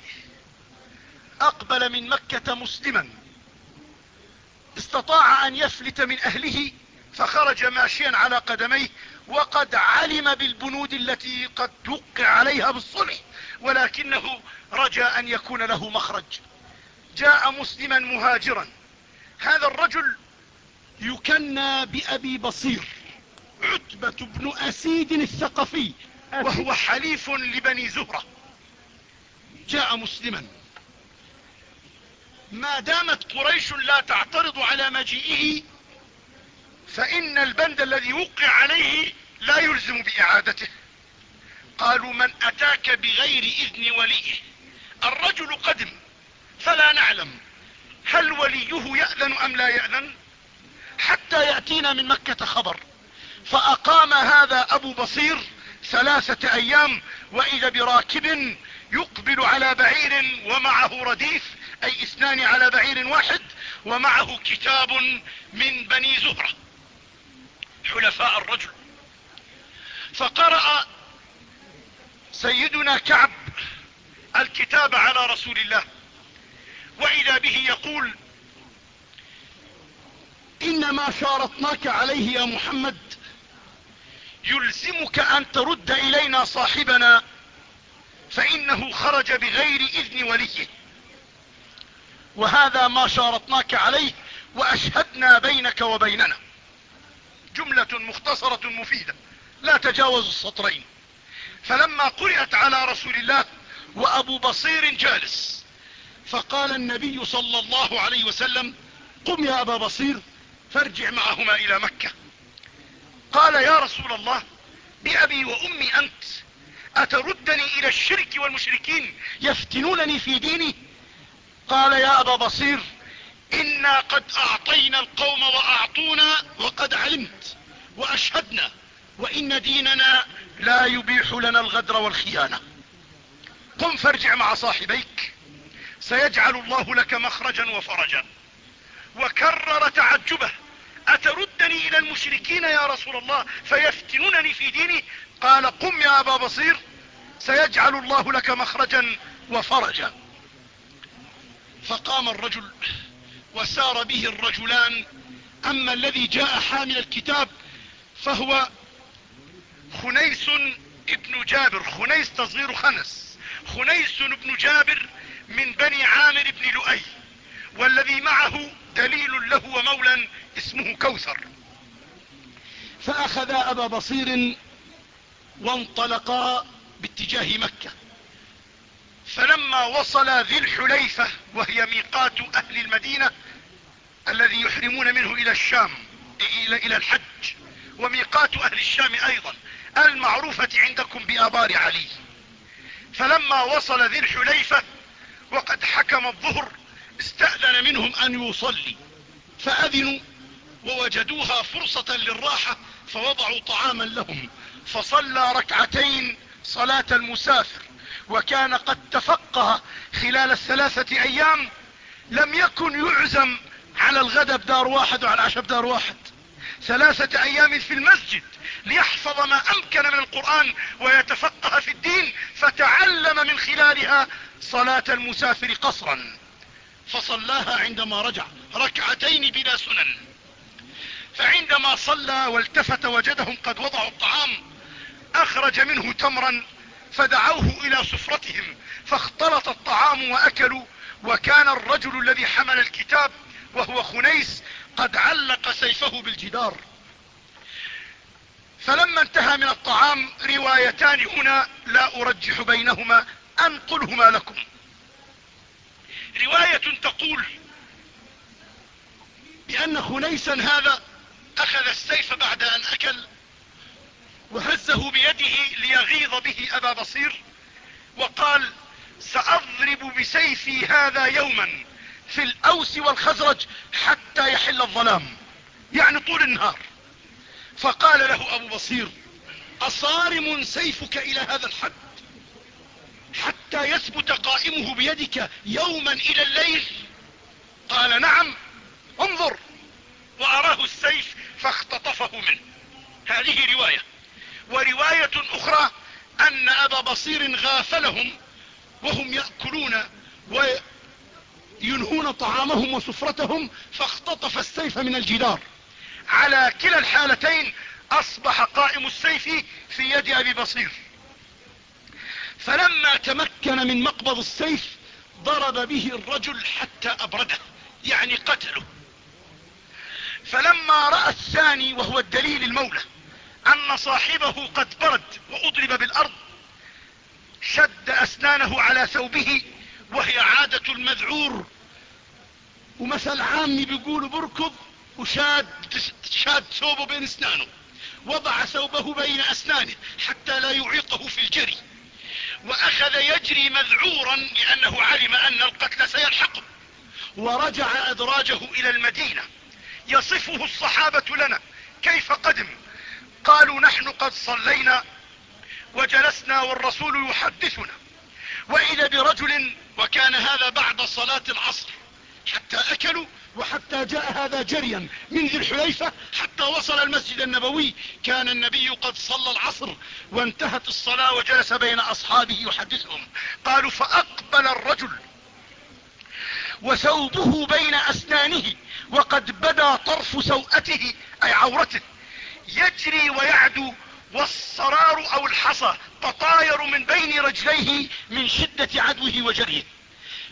أقبل من مكة مسلما. استطاع أن يفلت من أهله فخرج ماشيا على قدميه وقد علم بالبنود التي قد توقع عليها بالصلح. ولكنه رجى أن يكون له مخرج. جاء مسلما مهاجرا. هذا الرجل يكنى بأبي بصير عتبة بن أسيد الثقفي وهو حليف لبني زهرة. جاء مسلما. ما دامت قريش لا تعترض على مجيئه فإن البند الذي وقع عليه لا يلزم بإعادته. قالوا من أتاك بغير إذن وليه؟ الرجل قدم فلا نعلم. هل وليه يأذن أم لا يأذن؟ حتى يأتينا من مكة خبر. فأقام هذا أبو بصير ثلاثة أيام وإذا براكب يقبل على بعير ومعه رديف أي اثنان على بعير واحد ومعه كتاب من بني زهرة. حلفاء الرجل. فقرأ سيدنا كعب الكتاب على رسول الله. وإذا به يقول ان ما شارطناك عليه يا محمد يلزمك أن ترد إلينا صاحبنا فإنه خرج بغير إذن وليه. وهذا ما شارطناك عليه وأشهدنا بينك وبيننا. جملة مختصرة مفيدة لا تجاوز السطرين. فلما قرأت على رسول الله وأبو بصير جالس فقال النبي صلى الله عليه وسلم قم يا أبا بصير فارجع معهما إلى مكة. قال يا رسول الله بأبي وأمي أنت أتردني إلى الشرك والمشركين يفتنونني في ديني؟ قال يا أبا بصير إنا قد أعطينا القوم وأعطونا وقد علمت وأشهدنا وإن ديننا لا يبيح لنا الغدر والخيانة. قم فارجع مع صاحبيك. سيجعل الله لك مخرجا وفرجا. وكرر تعجبه. أتردني إلى المشركين يا رسول الله فيفتنونني في ديني؟ قال قم يا أبا بصير. سيجعل الله لك مخرجا وفرجا. فقام الرجل وسار به الرجلان. أما الذي جاء حامل الكتاب فهو خنيس ابن جابر خنيس تصغير خنس خنيس بن جابر من بني عامر بن لؤي والذي معه دليل له ومولى اسمه كوثر. فاخذا أبا بصير وانطلقا باتجاه مكة. فلما وصل ذي الحليفة وهي ميقات أهل المدينة الذي يحرمون منه إلى الشام إلى الحج وميقات أهل الشام أيضا. المعروفة عندكم بآبار علي. فلما وصل ذي الحليفة وقد حكم الظهر استأذن منهم أن يصلي. فأذنوا ووجدوها فرصة للراحة فوضعوا طعاما لهم. فصلى ركعتين صلاة المسافر. وكان قد تفقه خلال الثلاثة أيام لم يكن يعزم على الغداء بدار واحد وعلى العشاء بدار واحد. ثلاثة أيام في المسجد ليحفظ ما أمكن من القرآن ويتفقه في الدين فتعلم من خلالها صلاة المسافر قصرا. فصلاها عندما رجع ركعتين بلا سنن. فعندما صلى والتفت وجدهم قد وضعوا الطعام أخرج منه تمرا فدعوه إلى سفرتهم فاختلط الطعام وأكلوا وكان الرجل الذي حمل الكتاب وهو خنيس قد علق سيفه بالجدار. فلما انتهى من الطعام روايتان هنا لا أرجح بينهما أنقلهما لكم. رواية تقول بأن خنيسا هذا أخذ السيف بعد أن أكل وهزه بيده ليغيظ به أبا بصير وقال سأضرب بسيفي هذا يوما. في الأوس والخزرج حتى يحل الظلام يعني طول النهار. فقال له أبو بصير أصارم سيفك إلى هذا الحد حتى يثبت قائمه بيدك يوما إلى الليل. قال نعم انظر وأراه السيف فاختطفه منه. هذه رواية. ورواية أخرى أن أبا بصير غافلهم وهم يأكلون وينهون طعامهم وسفرتهم فاختطف السيف من الجدار. على كلا الحالتين أصبح قائم السيف في يد أبي بصير. فلما تمكن من مقبض السيف ضرب به الرجل حتى أبرده يعني قتله. فلما رأى الثاني وهو الدليل المولى أن صاحبه قد برد وأضرب بالأرض شد أسنانه على ثوبه وهي عادة المذعور ومثل عامي بيقولوا بركض وشاد شاد ثوبه بين أسنانه. وضع ثوبه بين أسنانه حتى لا يعيقه في الجري. وأخذ يجري مذعورا لأنه علم أن القتل سيلحقه. ورجع أدراجه إلى المدينة. يصفه الصحابة لنا. كيف قدم؟ قالوا نحن قد صلينا وجلسنا والرسول يحدثنا. وإذا برجل وكان هذا بعد صلاة العصر حتى أكلوا وحتى جاء هذا جريا من ذي الحليفة حتى وصل المسجد النبوي. كان النبي قد صلى العصر وانتهت الصلاة وجلس بين أصحابه يحدثهم. قالوا فأقبل الرجل وثوبه بين أسنانه وقد بدا طرف سوءته أي عورته. يجري ويعدو والصرار أو الحصى تطاير من بين رجليه من شدة عدوه وجريه.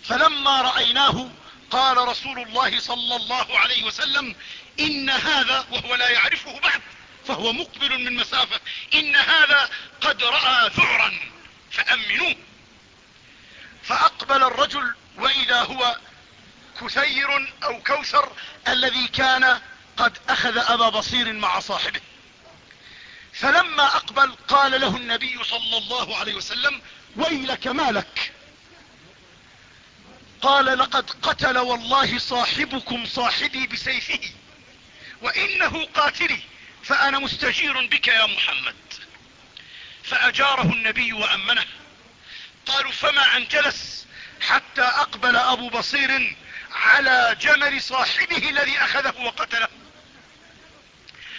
فلما رأيناه قال رسول الله صلى الله عليه وسلم إن هذا وهو لا يعرفه بعد فهو مقبل من مسافة إن هذا قد رأى ذعرا فأمنوه. فأقبل الرجل وإذا هو كثير أو كوثر الذي كان قد أخذ أبا بصير مع صاحبه. فلما أقبل قال له النبي صلى الله عليه وسلم ويلك مالك؟ قال لقد قتل والله صاحبكم صاحبي بسيفه وإنه قاتلي فأنا مستجير بك يا محمد. فأجاره النبي وأمنه. قالوا فما أن جلس حتى أقبل أبو بصير على جمل صاحبه الذي أخذه وقتله.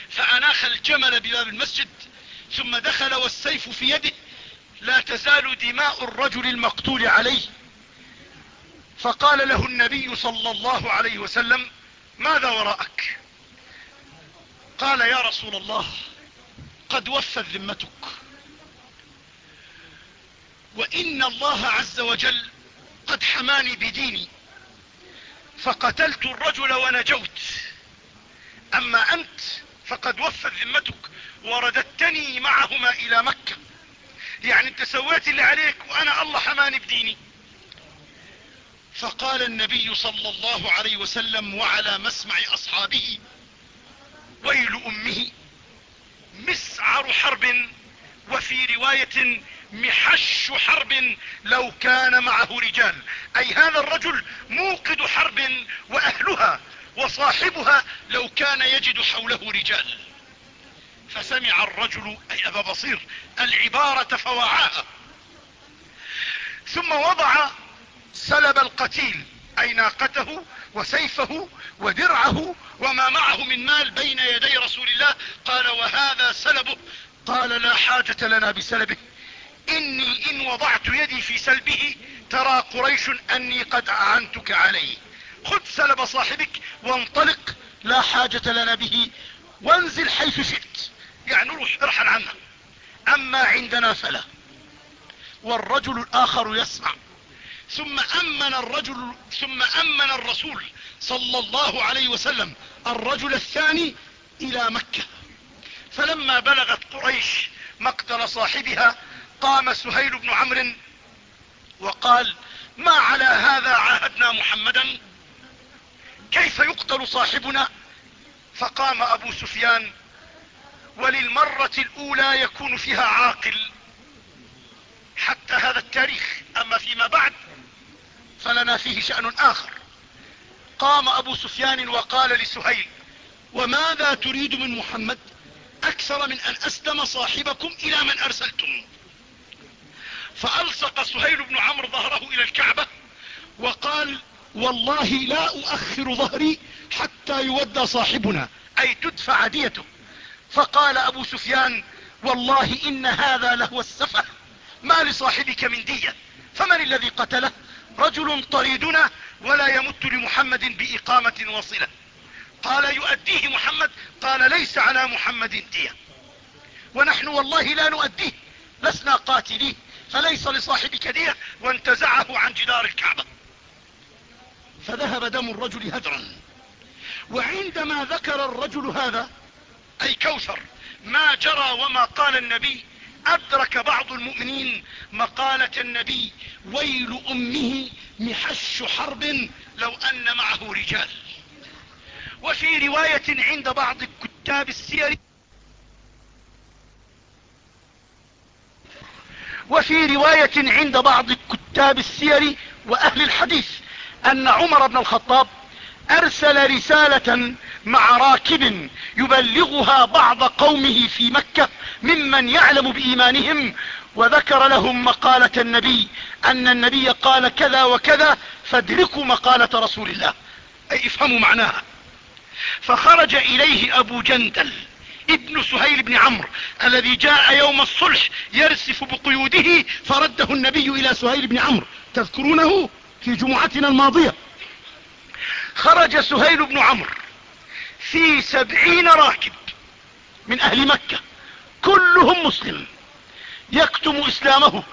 فأناخ الجمل بباب المسجد ثم دخل والسيف في يده لا تزال دماء الرجل المقتول عليه. فقال له النبي صلى الله عليه وسلم ماذا وراءك؟ قال يا رسول الله قد وفت ذمتك. وإن الله عز وجل قد حماني بديني فقتلت الرجل ونجوت. أما أنت فقد وفت ذمتك ورددتني معهما إلى مكة. يعني أنت سويت اللي عليك وأنا الله حماني بديني. فقال النبي صلى الله عليه وسلم وعلى مسمع أصحابه ويل أمه مسعر حرب وفي رواية محش حرب لو كان معه رجال. أي هذا الرجل موقد حرب وأهلها وصاحبها لو كان يجد حوله رجال. فسمع الرجل أي أبا بصير العبارة فوعاها ثم وضع سلب القتيل أي ناقته وسيفه ودرعه وما معه من مال بين يدي رسول الله. قال وهذا سلبه. قال لا حاجة لنا بسلبه. إني إن وضعت يدي في سلبه ترى قريش أني قد أعنتك عليه. خذ سلب صاحبك وانطلق. لا حاجة لنا به. وانزل حيث شئت. يعني روح ارحل عنا. أما عندنا فلا. والرجل الآخر يسمع. ثم أمن الرجل ثم أمن الرسول صلى الله عليه وسلم الرجل الثاني إلى مكة. فلما بلغت قريش مقتل صاحبها قام سهيل بن عمرو وقال ما على هذا عاهدنا محمدا؟ كيف يقتل صاحبنا؟ فقام أبو سفيان وللمرة الأولى يكون فيها عاقل. حتى هذا التاريخ أما فيما بعد فلنا فيه شأن آخر. قام أبو سفيان وقال لسهيل وماذا تريد من محمد؟ أكثر من أن أسلم صاحبكم إلى من ارسلتم فألصق سهيل بن عمرو ظهره إلى الكعبة وقال والله لا أؤخر ظهري حتى يودى صاحبنا. أي تدفع ديته. فقال أبو سفيان والله إن هذا لهو السفه. ما لصاحبك من دية؟ فمن الذي قتله؟ رجل طريدنا ولا يمت لمحمد بإقامة وصلة قال يؤديه محمد قال ليس على محمد دية. ونحن والله لا نؤديه لسنا قاتليه فليس لصاحبك دية وانتزعه عن جدار الكعبة. فذهب دم الرجل هدرا. وعندما ذكر الرجل هذا أي كوثر ما جرى وما قال النبي أدرك بعض المؤمنين مقالة النبي ويل أمه محش حرب لو أن معه رجال. وفي رواية عند بعض كتاب السير وفي رواية عند بعض كتاب السير وأهل الحديث أن عمر بن الخطاب أرسل رسالة مع راكب يبلغها بعض قومه في مكة ممن يعلم بإيمانهم وذكر لهم مقالة النبي أن النبي قال كذا وكذا فادركوا مقالة رسول الله. أي افهموا معناها. فخرج إليه أبو جندل ابن سهيل بن عمرو الذي جاء يوم الصلح يرسف بقيوده فرده النبي إلى سهيل بن عمرو. تذكرونه؟ في جمعتنا الماضية. خرج سهيل بن عمرو في سبعين راكب من أهل مكة كلهم مسلم يكتم إسلامه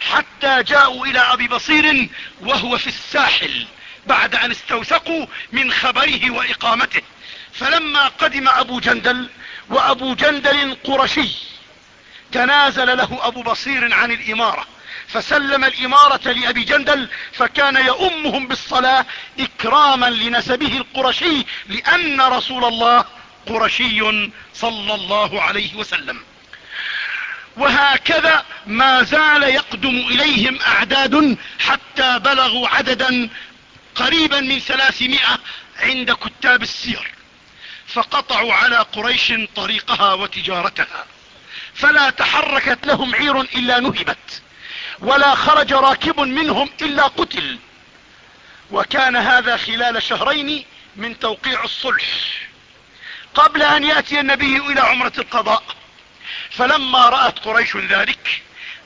حتى جاءوا إلى أبي بصير وهو في الساحل بعد أن استوثقوا من خبره وإقامته. فلما قدم أبو جندل وأبو جندل قرشي تنازل له أبو بصير عن الإمارة. فسلم الإمارة لأبي جندل فكان يؤمهم بالصلاة إكراما لنسبه القرشي لأن رسول الله قرشي صلى الله عليه وسلم. وهكذا ما زال يقدم إليهم أعداد حتى بلغوا عددا قريبا من ثلاثمائة عند كتاب السير فقطعوا على قريش طريقها وتجارتها فلا تحركت لهم عير إلا نهبت. ولا خرج راكب منهم إلا قتل. وكان هذا خلال شهرين من توقيع الصلح. قبل أن يأتي النبي إلى عمرة القضاء فلما رأت قريش ذلك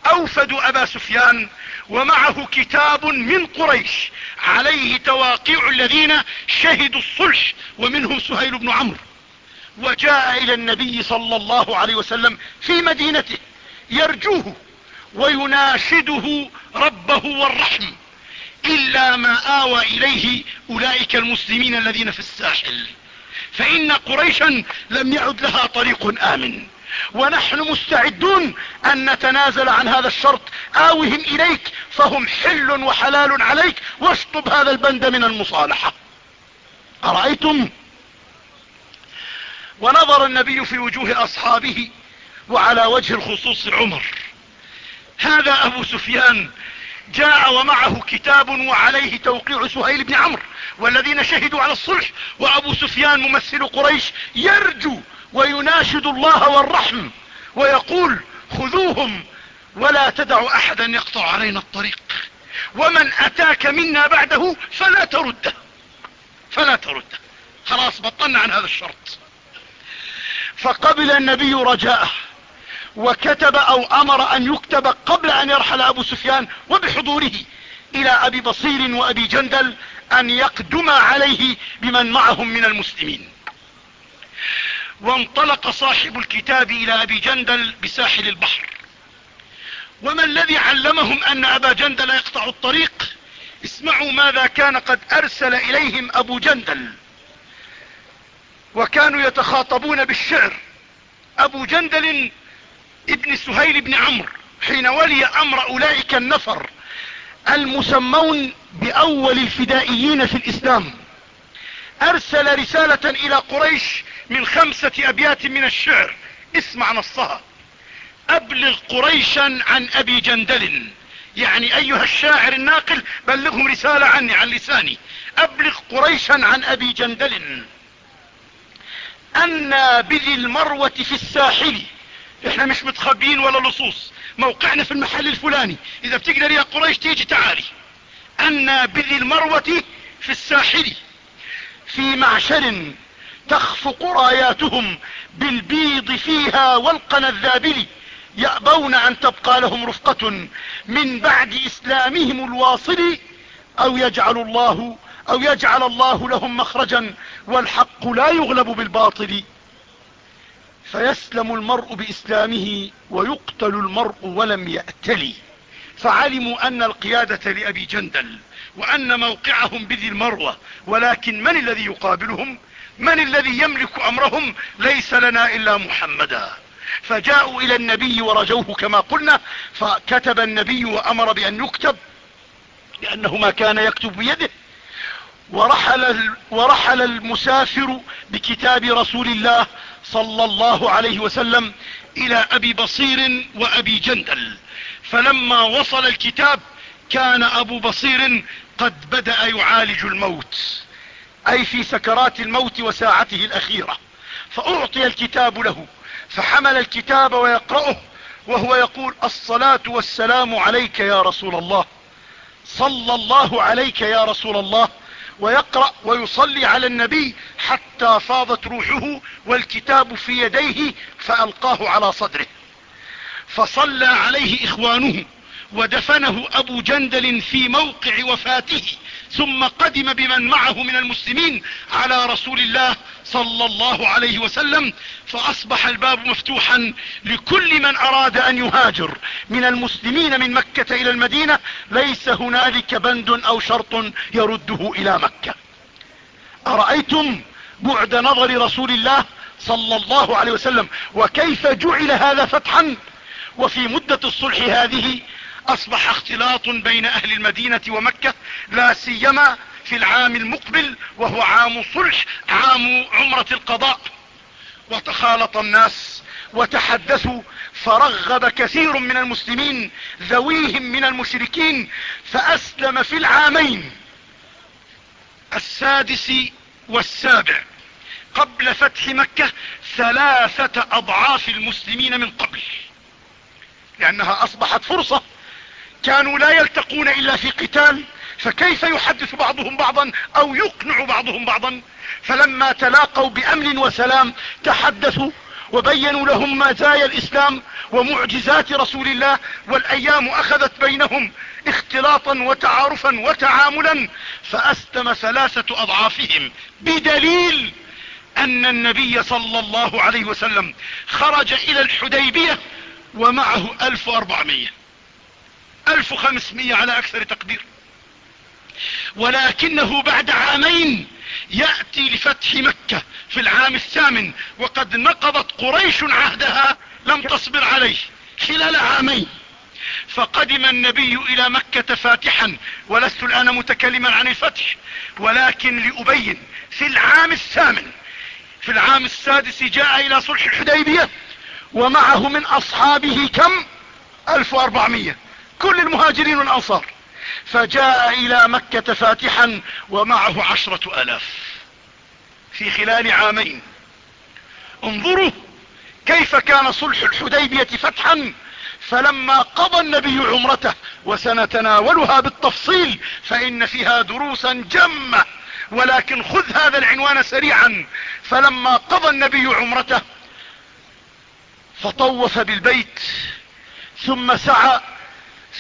أوفدوا أبا سفيان ومعه كتاب من قريش عليه تواقيع الذين شهدوا الصلح ومنهم سهيل بن عمرو. وجاء إلى النبي صلى الله عليه وسلم في مدينته يرجوه ويناشده ربه والرحم. إلا ما آوى إليه أولئك المسلمين الذين في الساحل. فإن قريشا لم يعد لها طريق آمن. ونحن مستعدون أن نتنازل عن هذا الشرط. آوهم إليك فهم حل وحلال عليك. واشطب هذا البند من المصالحة. أرأيتم؟ ونظر النبي في وجوه أصحابه وعلى وجه الخصوص عمر. هذا أبو سفيان. جاء ومعه كتاب وعليه توقيع سهيل بن عمرو والذين شهدوا على الصلح. وأبو سفيان ممثل قريش يرجو ويناشد الله والرحم ويقول خذوهم ولا تدع أحدا يقطع علينا الطريق. ومن أتاك منا بعده فلا ترده. فلا ترده. خلاص بطلنا عن هذا الشرط. فقبل النبي رجاءه. وكتب أو أمر أن يكتب قبل أن يرحل أبو سفيان وبحضوره إلى أبي بصير وأبي جندل أن يقدم عليه بمن معهم من المسلمين. وانطلق صاحب الكتاب إلى أبي جندل بساحل البحر. وما الذي علمهم أن أبا جندل يقطع الطريق؟ اسمعوا ماذا كان قد أرسل إليهم أبو جندل. وكانوا يتخاطبون بالشعر. أبو جندل ابن سهيل بن عمرو حين ولي أمر أولئك النفر المسمون بأول الفدائيين في الإسلام. أرسل رسالة إلى قريش من خمسة أبيات من الشعر اسمع نصها. أبلغ قريشا عن أبي جندل يعني أيها الشاعر الناقل بلغهم رسالة عني عن لساني. أبلغ قريشا عن أبي جندل. ان بذي المروة في الساحل إحنا مش متخبيين ولا لصوص. موقعنا في المحل الفلاني. إذا بتقدر يا قريش تيجي تعالي. ان بذي المروة في الساحل. في معشر تخفق راياتهم بالبيض فيها والقنا الذابل. يأبون أن تبقى لهم رفقة من بعد إسلامهم الواصل. أو يجعل الله أو يجعل الله لهم مخرجا. والحق لا يغلب بالباطل. فيسلم المرء بإسلامه ويقتل المرء ولم يأتلي. فعلموا أن القيادة لأبي جندل وأن موقعهم بذي المروة ولكن من الذي يقابلهم؟ من الذي يملك أمرهم؟ ليس لنا إلا محمدا. فجاءوا إلى النبي ورجوه كما قلنا فكتب النبي وأمر بأن يكتب لأنه ما كان يكتب بيده. ورحل, ورحل المسافر بكتاب رسول الله صلى الله عليه وسلم إلى أبي بصير وأبي جندل. فلما وصل الكتاب كان أبو بصير قد بدأ يعالج الموت. أي في سكرات الموت وساعته الأخيرة. فأعطي الكتاب له فحمل الكتاب ويقرأه وهو يقول الصلاة والسلام عليك يا رسول الله. صلى الله عليك يا رسول الله. ويقرأ ويصلي على النبي حتى فاضت روحه والكتاب في يديه فألقاه على صدره. فصلى عليه إخوانه ودفنه أبو جندل في موقع وفاته. ثم قدم بمن معه من المسلمين على رسول الله صلى الله عليه وسلم فأصبح الباب مفتوحا لكل من أراد أن يهاجر من المسلمين من مكة إلى المدينة ليس هنالك بند أو شرط يرده إلى مكة. أرأيتم بعد نظر رسول الله صلى الله عليه وسلم وكيف جعل هذا فتحا؟ وفي مدة الصلح هذه أصبح اختلاط بين أهل المدينة ومكة لا سيما في العام المقبل وهو عام صلح عام عمرة القضاء. وتخالط الناس وتحدثوا فرغب كثير من المسلمين ذويهم من المشركين فأسلم في العامين. السادس والسابع قبل فتح مكة ثلاثة أضعاف المسلمين من قبل لأنها أصبحت فرصة كانوا لا يلتقون إلا في قتال فكيف يحدث بعضهم بعضا أو يقنع بعضهم بعضا؟ فلما تلاقوا بأمن وسلام تحدثوا وبينوا لهم مزايا الإسلام ومعجزات رسول الله والأيام أخذت بينهم اختلاطا وتعارفا وتعاملا فاسلم ثلاثة أضعافهم بدليل أن النبي صلى الله عليه وسلم خرج إلى الحديبية ومعه ألف وأربعمية. ألف وخمسمية على أكثر تقدير. ولكنه بعد عامين يأتي لفتح مكة في العام الثامن وقد نقضت قريش عهدها لم تصبر عليه خلال عامين. فقدم النبي إلى مكة فاتحا ولست الآن متكلما عن الفتح ولكن لأبين في العام الثامن. في العام السادس جاء إلى صلح الحديبية ومعه من أصحابه كم؟ ألف وأربعمية. كل المهاجرين والأنصار. فجاء إلى مكة فاتحا ومعه عشرة آلاف. في خلال عامين. انظروا كيف كان صلح الحديبية فتحا. فلما قضى النبي عمرته وسنتناولها بالتفصيل فإن فيها دروسا جمة ولكن خذ هذا العنوان سريعا. فلما قضى النبي عمرته فطوف بالبيت ثم سعى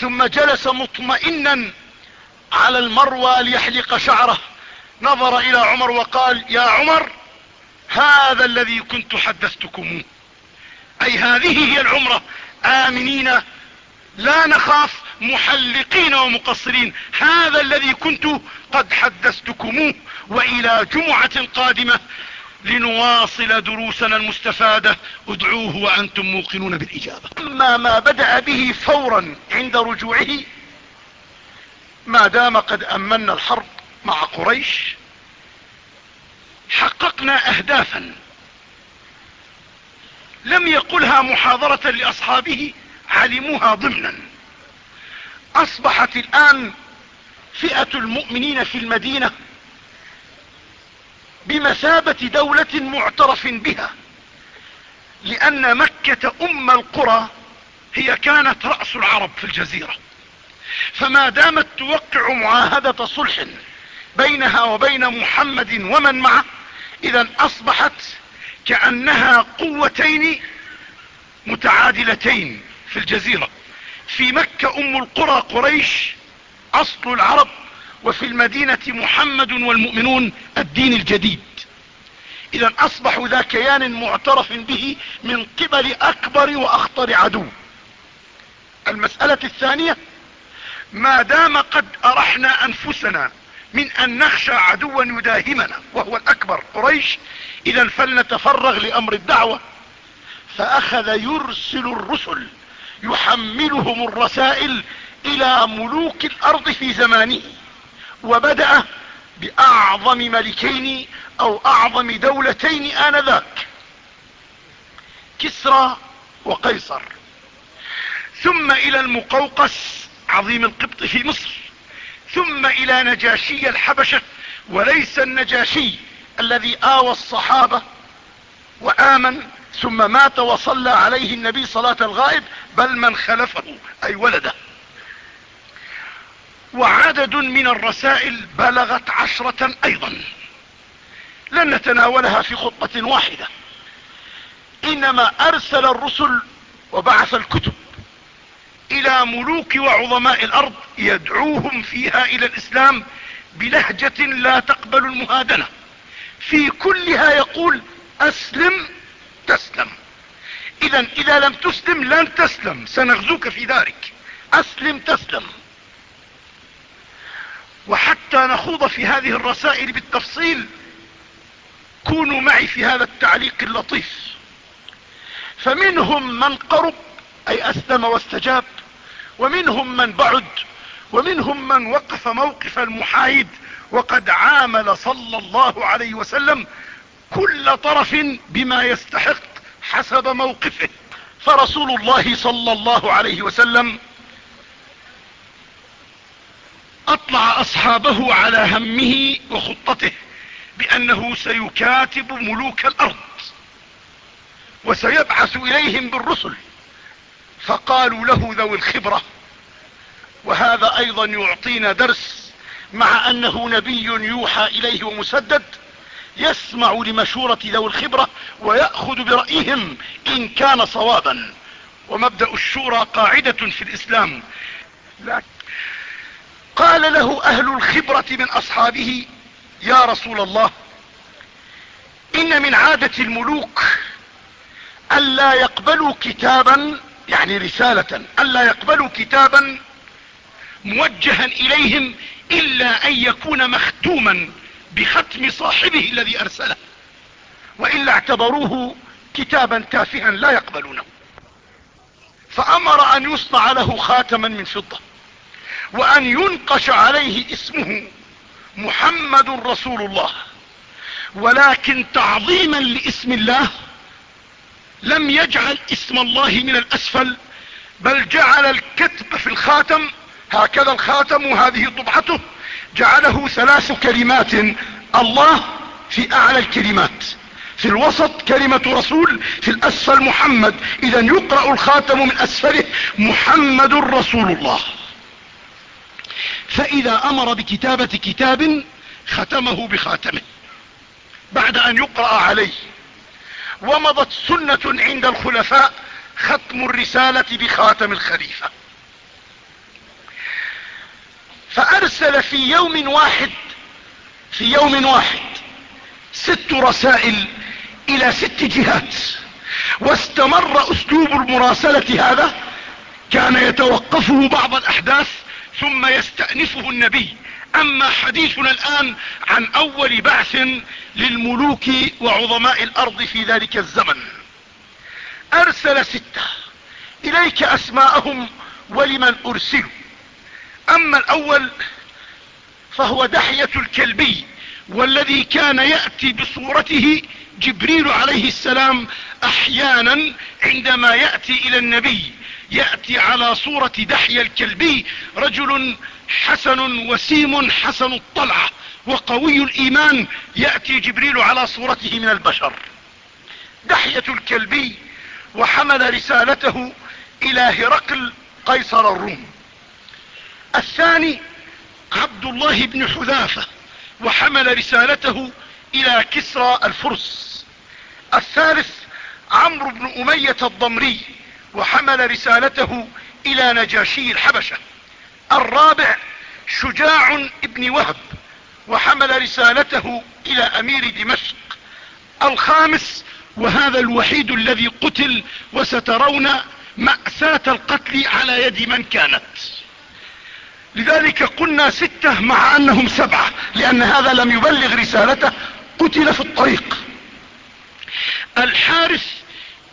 ثم جلس مطمئنا على المروى ليحلق شعره. نظر إلى عمر وقال يا عمر هذا الذي كنت حدثتكم. أي هذه هي العمرة. آمنين لا نخاف محلقين ومقصرين. هذا الذي كنت قد حدثتكموه وإلى جمعة قادمة لنواصل دروسنا المستفادة. ادعوه وأنتم موقنون بالإجابة. أما ما بدأ به فورا عند رجوعه ما دام قد امنا الحرب مع قريش حققنا أهدافا لم يقلها محاضرة لأصحابه علموها ضمنا. أصبحت الآن فئة المؤمنين في المدينة بمثابة دولة معترف بها لأن مكة أم القرى هي كانت رأس العرب في الجزيرة. فما دامت توقع معاهدة صلح بينها وبين محمد ومن معه إذا أصبحت كأنها قوتين متعادلتين في الجزيرة. في مكة أم القرى قريش أصل العرب وفي المدينة محمد والمؤمنون الدين الجديد. اذا اصبحوا ذا كيان معترف به من قبل أكبر وأخطر عدو. المسألة الثانية ما دام قد أرحنا أنفسنا من أن نخشى عدوا يداهمنا وهو الأكبر قريش اذا فلنتفرغ لأمر الدعوة فأخذ يرسل الرسل يحملهم الرسائل إلى ملوك الأرض في زمانه. وبدأ بأعظم ملكين أو أعظم دولتين آنذاك كسرى وقيصر. ثم إلى المقوقس عظيم القبط في مصر. ثم إلى نجاشي الحبشة وليس النجاشي الذي آوى الصحابة وآمن ثم مات وصلى عليه النبي صلاة الغائب بل من خلفه أي ولده. وعدد من الرسائل بلغت عشرة أيضا. لن نتناولها في خطة واحدة. إنما أرسل الرسل وبعث الكتب إلى ملوك وعظماء الأرض يدعوهم فيها إلى الإسلام بلهجة لا تقبل المهادنة. في كلها يقول أسلم تسلم. اذا إذا لم تسلم لن تسلم. سنغزوك في دارك أسلم تسلم. وحتى نخوض في هذه الرسائل بالتفصيل كونوا معي في هذا التعليق اللطيف. فمنهم من قرب أي أسلم واستجاب ومنهم من بعد ومنهم من وقف موقف المحايد وقد عامل صلى الله عليه وسلم كل طرف بما يستحق حسب موقفه. فرسول الله صلى الله عليه وسلم أطلع أصحابه على همه وخطته بأنه سيكاتب ملوك الأرض وسيبعث إليهم بالرسل فقالوا له ذوي الخبرة. وهذا أيضا يعطينا درس مع أنه نبي يوحى إليه ومسدد يسمع لمشورة ذوي الخبرة ويأخذ برأيهم إن كان صوابا. ومبدأ الشورى قاعدة في الإسلام قال له أهل الخبرة من أصحابه يا رسول الله إن من عادة الملوك الا يقبلوا كتابا يعني رسالة الا يقبلوا كتابا موجها إليهم إلا أن يكون مختوما بختم صاحبه الذي أرسله وإلا اعتبروه كتابا تافها لا يقبلونه. فأمر أن يصنع له خاتما من فضة. وأن ينقش عليه اسمه محمد رسول الله. ولكن تعظيما لاسم الله لم يجعل اسم الله من الأسفل بل جعل الكتب في الخاتم هكذا الخاتم وهذه طبعته جعله ثلاث كلمات الله في أعلى الكلمات في الوسط كلمة رسول في الأسفل محمد. اذا يقرأ الخاتم من أسفله محمد رسول الله. فإذا أمر بكتابة كتاب ختمه بخاتمه بعد أن يقرأ عليه. ومضت سنة عند الخلفاء ختم الرسالة بخاتم الخليفة. فأرسل في يوم واحد في يوم واحد ست رسائل إلى ست جهات. واستمر أسلوب المراسلة هذا كان يتوقفه بعض الأحداث ثم يستأنفه النبي. أما حديثنا الآن عن أول بعث للملوك وعظماء الأرض في ذلك الزمن. أرسل ستة. إليك أسماءهم ولمن أرسلوا. أما الأول فهو دحية الكلبي والذي كان يأتي بصورته جبريل عليه السلام أحيانا عندما يأتي إلى النبي. يأتي على صورة دحية الكلبي رجل حسن وسيم حسن الطلعة وقوي الإيمان. يأتي جبريل على صورته من البشر. دحية الكلبي وحمل رسالته إلى هرقل قيصر الروم. الثاني عبد الله بن حذافة وحمل رسالته إلى كسرى الفرس. الثالث عمرو بن أمية الضمري وحمل رسالته إلى نجاشي الحبشة. الرابع شجاع ابن وهب وحمل رسالته إلى أمير دمشق. الخامس وهذا الوحيد الذي قتل وسترون مأساة القتل على يد من كانت. لذلك قلنا ستة مع أنهم سبعة لأن هذا لم يبلغ رسالته قتل في الطريق. الحارث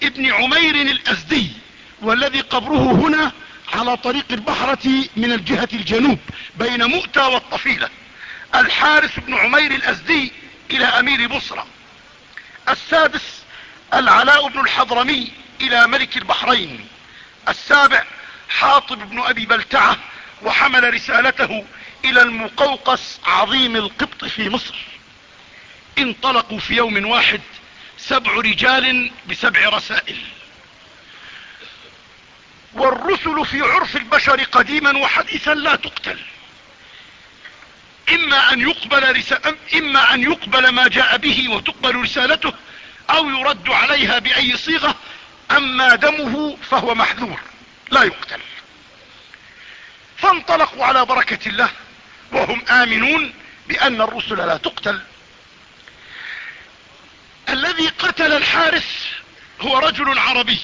ابن عمير الأزدي والذي قبره هنا على طريق البحرة من الجهة الجنوب بين مؤتى والطفيلة الحارث بن عمير الأزدي إلى أمير بصرة السادس العلاء بن الحضرمي إلى ملك البحرين السابع حاطب بن أبي بلتعة وحمل رسالته إلى المقوقس عظيم القبط في مصر. انطلقوا في يوم واحد سبع رجال بسبع رسائل. والرسل في عرف البشر قديما وحديثا لا تقتل. إما أن يقبل رسالة إما أن يقبل ما جاء به وتقبل رسالته أو يرد عليها بأي صيغة أما دمه فهو محذور لا يقتل. فانطلقوا على بركة الله وهم آمنون بأن الرسل لا تقتل. الذي قتل الحارث هو رجل عربي.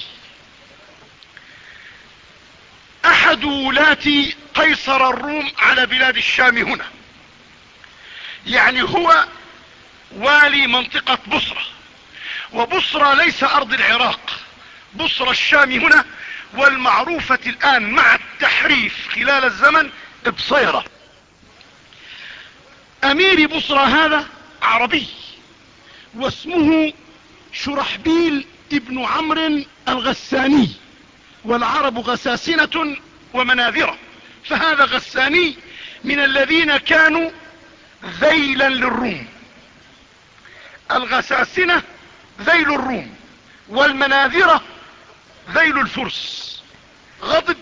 أحد ولاة قيصر الروم على بلاد الشام هنا. يعني هو والي منطقة بصرة. وبصرة ليس أرض العراق. بصرة الشام هنا والمعروفة الآن مع التحريف خلال الزمن بصيرة. أمير بصرة هذا عربي واسمه شرحبيل ابن عمرو الغساني. والعرب غساسنة ومناذرة. فهذا غساني من الذين كانوا ذيلا للروم. الغساسنة ذيل الروم والمناذرة ذيل الفرس. غضب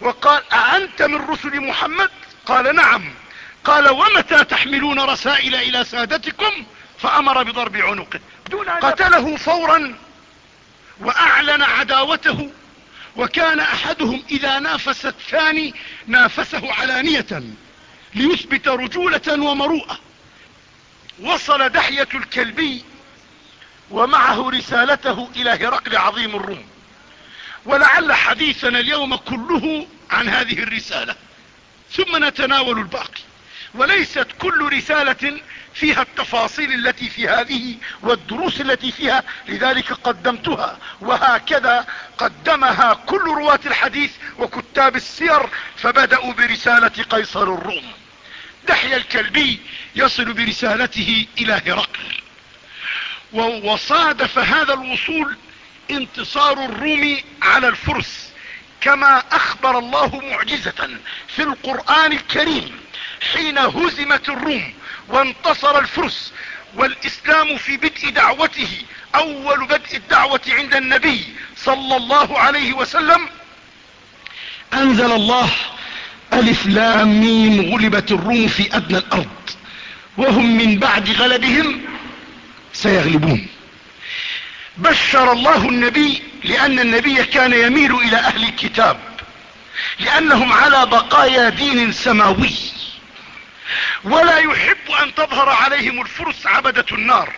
وقال أأنت من رسل محمد؟ قال نعم. قال ومتى تحملون رسائل إلى سادتكم؟ فأمر بضرب عنقه. قتله فورا وأعلن عداوته وكان أحدهم إذا نافس الثاني نافسه علانية ليثبت رجولة ومروءة. وصل دحية الكلبي ومعه رسالته إلى هرقل عظيم الروم. ولعل حديثنا اليوم كله عن هذه الرسالة. ثم نتناول الباقي. وليست كل رسالة فيها التفاصيل التي في هذه والدروس التي فيها لذلك قدمتها. وهكذا قدمها كل رواة الحديث وكتاب السير فبدأوا برسالة قيصر الروم. دحية الكلبي يصل برسالته إلى هرقل. وصادف هذا الوصول انتصار الروم على الفرس كما أخبر الله معجزة في القرآن الكريم. حين هزمت الروم وانتصر الفرس والإسلام في بدء دعوته أول بدء الدعوة عند النبي صلى الله عليه وسلم أنزل الله ألف لام ميم غلبت الروم في أدنى الأرض وهم من بعد غلبهم سيغلبون. بشر الله النبي لأن النبي كان يميل إلى أهل الكتاب لأنهم على بقايا دين سماوي. ولا يحب أن تظهر عليهم الفرس عبدة النار.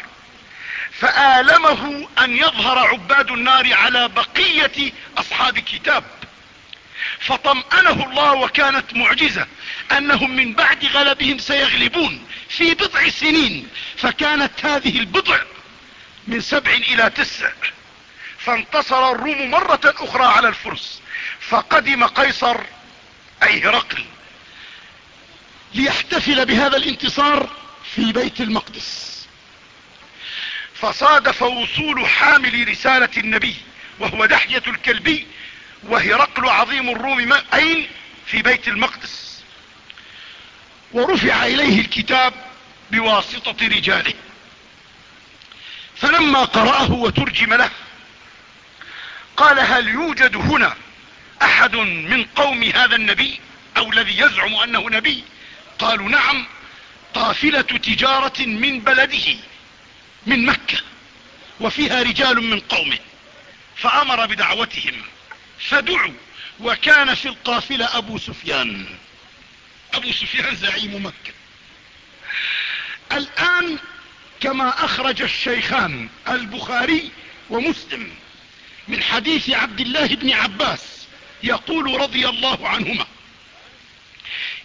فآلمه أن يظهر عباد النار على بقية أصحاب الكتاب فطمأنه الله وكانت معجزة أنهم من بعد غلبهم سيغلبون في بضع سنين. فكانت هذه البضع من سبع إلى تسع. فانتصر الروم مرة أخرى على الفرس. فقدم قيصر أي هرقل. ليحتفل بهذا الانتصار في بيت المقدس. فصادف وصول حامل رسالة النبي وهو دحية الكلبي وهرقل عظيم الروم اين في بيت المقدس. ورفع إليه الكتاب بواسطة رجاله. فلما قرأه وترجم له قال هل يوجد هنا أحد من قوم هذا النبي أو الذي يزعم أنه نبي؟ قالوا نعم قافلة تجارة من بلده من مكة وفيها رجال من قومه فأمر بدعوتهم فدعوا وكان في القافلة أبو سفيان. أبو سفيان زعيم مكة. الآن كما أخرج الشيخان البخاري ومسلم من حديث عبد الله بن عباس يقول رضي الله عنهما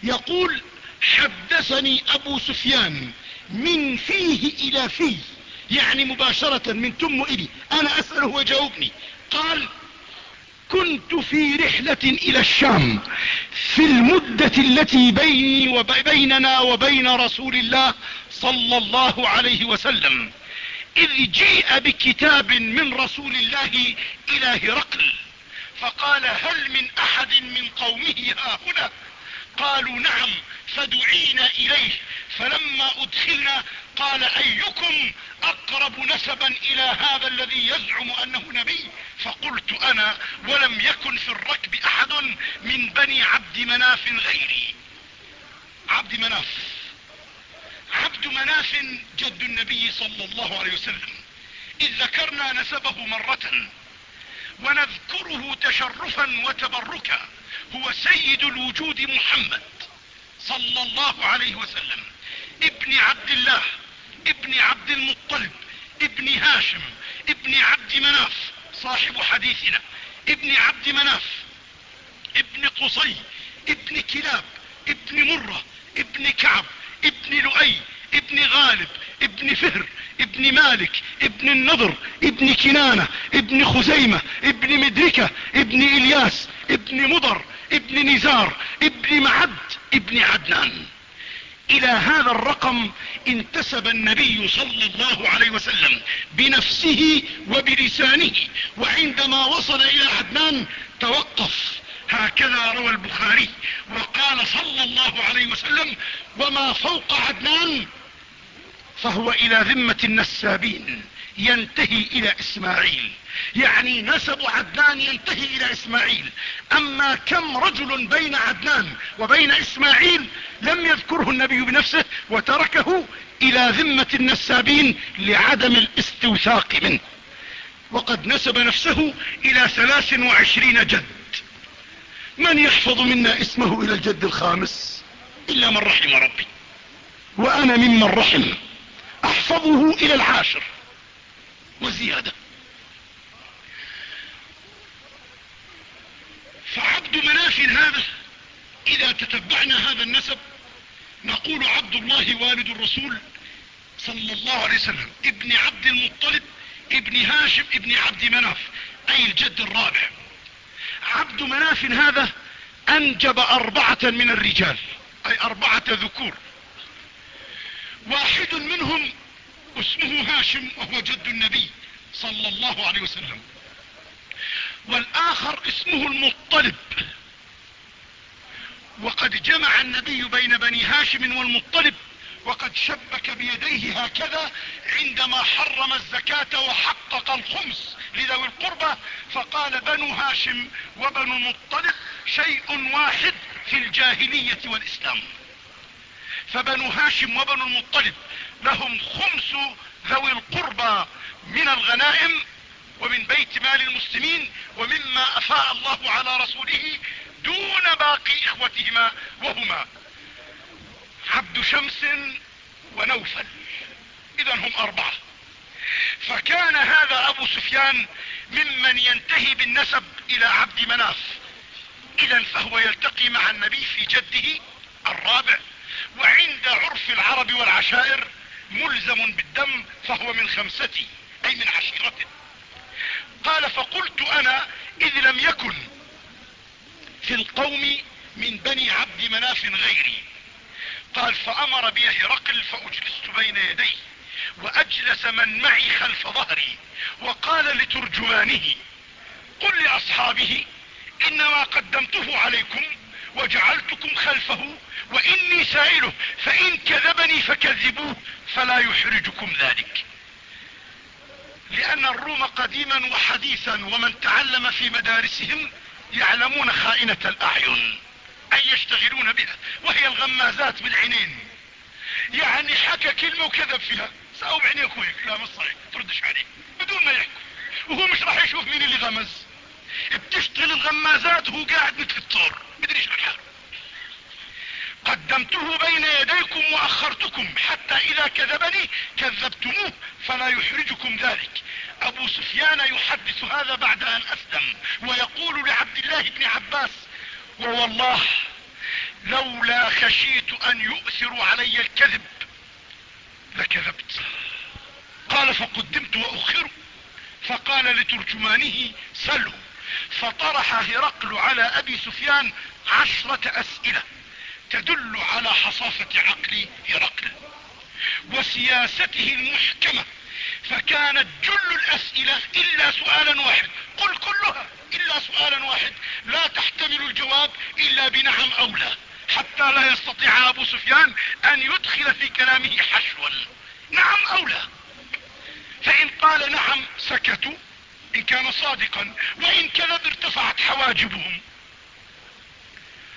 يقول حدثني أبو سفيان من فيه إلى فيه يعني مباشرة من تم إلي. أنا أسأله وجاوبني قال كنت في رحلة إلى الشام في المدة التي بيني وبيننا وبين رسول الله صلى الله عليه وسلم إذ جيء بكتاب من رسول الله إلى هرقل فقال هل من أحد من قومه ها هنا؟ قالوا نعم. فدعينا إليه. فلما أدخلنا قال أيكم أقرب نسبا إلى هذا الذي يزعم أنه نبي؟ فقلت أنا ولم يكن في الركب أحد من بني عبد مناف غيري. عبد مناف. عبد مناف جد النبي صلى الله عليه وسلم. إذ ذكرنا نسبه مرة ونذكره تشرفا وتبركا. هو سيد الوجود محمد. صلى الله عليه وسلم. ابن عبد الله ابن عبد المطلب ابن هاشم ابن عبد مناف صاحب حديثنا. ابن عبد مناف ابن قصي ابن كلاب ابن مرة ابن كعب ابن لؤي ابن غالب ابن فهر ابن مالك ابن النضر ابن كنانة ابن خزيمة ابن مدركة ابن إلياس ابن مضر ابن نزار ابن معد ابن عدنان. إلى هذا الرقم انتسب النبي صلى الله عليه وسلم بنفسه وبلسانه وعندما وصل إلى عدنان توقف. هكذا روى البخاري وقال صلى الله عليه وسلم وما فوق عدنان فهو إلى ذمة النسابين ينتهي إلى إسماعيل. يعني نسب عدنان ينتهي إلى إسماعيل. أما كم رجل بين عدنان وبين إسماعيل لم يذكره النبي بنفسه وتركه إلى ذمة النسابين لعدم الاستوثاق منه. وقد نسب نفسه إلى ثلاث وعشرين جد. من يحفظ منا اسمه إلى الجد الخامس؟ إلا من رحم ربي. وأنا ممن رحم. أحفظه إلى العاشر. وزيادة. فعبد مناف هذا إذا تتبعنا هذا النسب نقول عبد الله والد الرسول صلى الله عليه وسلم ابن عبد المطلب ابن هاشم ابن عبد مناف أي الجد الرابع. عبد مناف هذا أنجب أربعة من الرجال أي أربعة ذكور. واحد منهم اسمه هاشم وهو جد النبي صلى الله عليه وسلم. والآخر اسمه المطلب. وقد جمع النبي بين بني هاشم والمطلب وقد شبك بيديه هكذا عندما حرم الزكاة وحقق الخمس لذوي القربى. فقال بنو هاشم وبنو المطلب شيء واحد في الجاهلية والإسلام. فبنو هاشم وبنو المطلب لهم خمس ذوي القربى من الغنائم ومن بيت مال المسلمين ومما أفاء الله على رسوله دون باقي إخوتهما وهما. عبد شمس ونوفل. اذا هم أربعة. فكان هذا أبو سفيان ممن ينتهي بالنسب إلى عبد مناف. اذا فهو يلتقي مع النبي في جده الرابع. وعند عرف العرب والعشائر ملزم بالدم فهو من خمستي أي من عشيرته. قال فقلت أنا إذ لم يكن في القوم من بني عبد مناف غيري. قال فأمر بي هرقل فأجلست بين يديه وأجلس من معي خلف ظهري وقال لترجمانه قل لأصحابه إنما قدمته عليكم وجعلتكم خلفه وإني سائله فإن كذبني فكذبوه فلا يحرجكم ذلك. لأن الروم قديما وحديثا ومن تعلم في مدارسهم يعلمون خائنة الأعين أي يشتغلون بها وهي الغمازات بالعينين. يعني حكى كلمة وكذب فيها. ساوي بعينيك وهيك لا مش صحيح. تردش عليه بدون ما يحكوا وهو مش راح يشوف مين اللي غمز. بتشتغل الغمازات وهو قاعد الطور بدريش عن حاله قدمته بين يديكم وأخرتكم. حتى إذا كذبني كذبتموه فلا يحرجكم ذلك. أبو سفيان يحدث هذا بعد أن أسلم ويقول لعبد الله بن عباس ووالله لولا خشيت أن يؤثروا علي الكذب لكذبت. قال فقدمت واخر فقال لترجمانه سله فطرح هرقل على أبي سفيان عشرة أسئلة. تدل على حصافة عقل هرقل وسياسته المحكمة فكانت جل الأسئلة إلا سؤالا واحد. قل كلها إلا سؤالا واحد. لا تحتمل الجواب إلا بنعم أو لا. حتى لا يستطيع أبو سفيان أن يدخل في كلامه حشوا. نعم أو لا؟ فإن قال نعم سكتوا إن كان صادقا وإن كذب ارتفعت حواجبهم.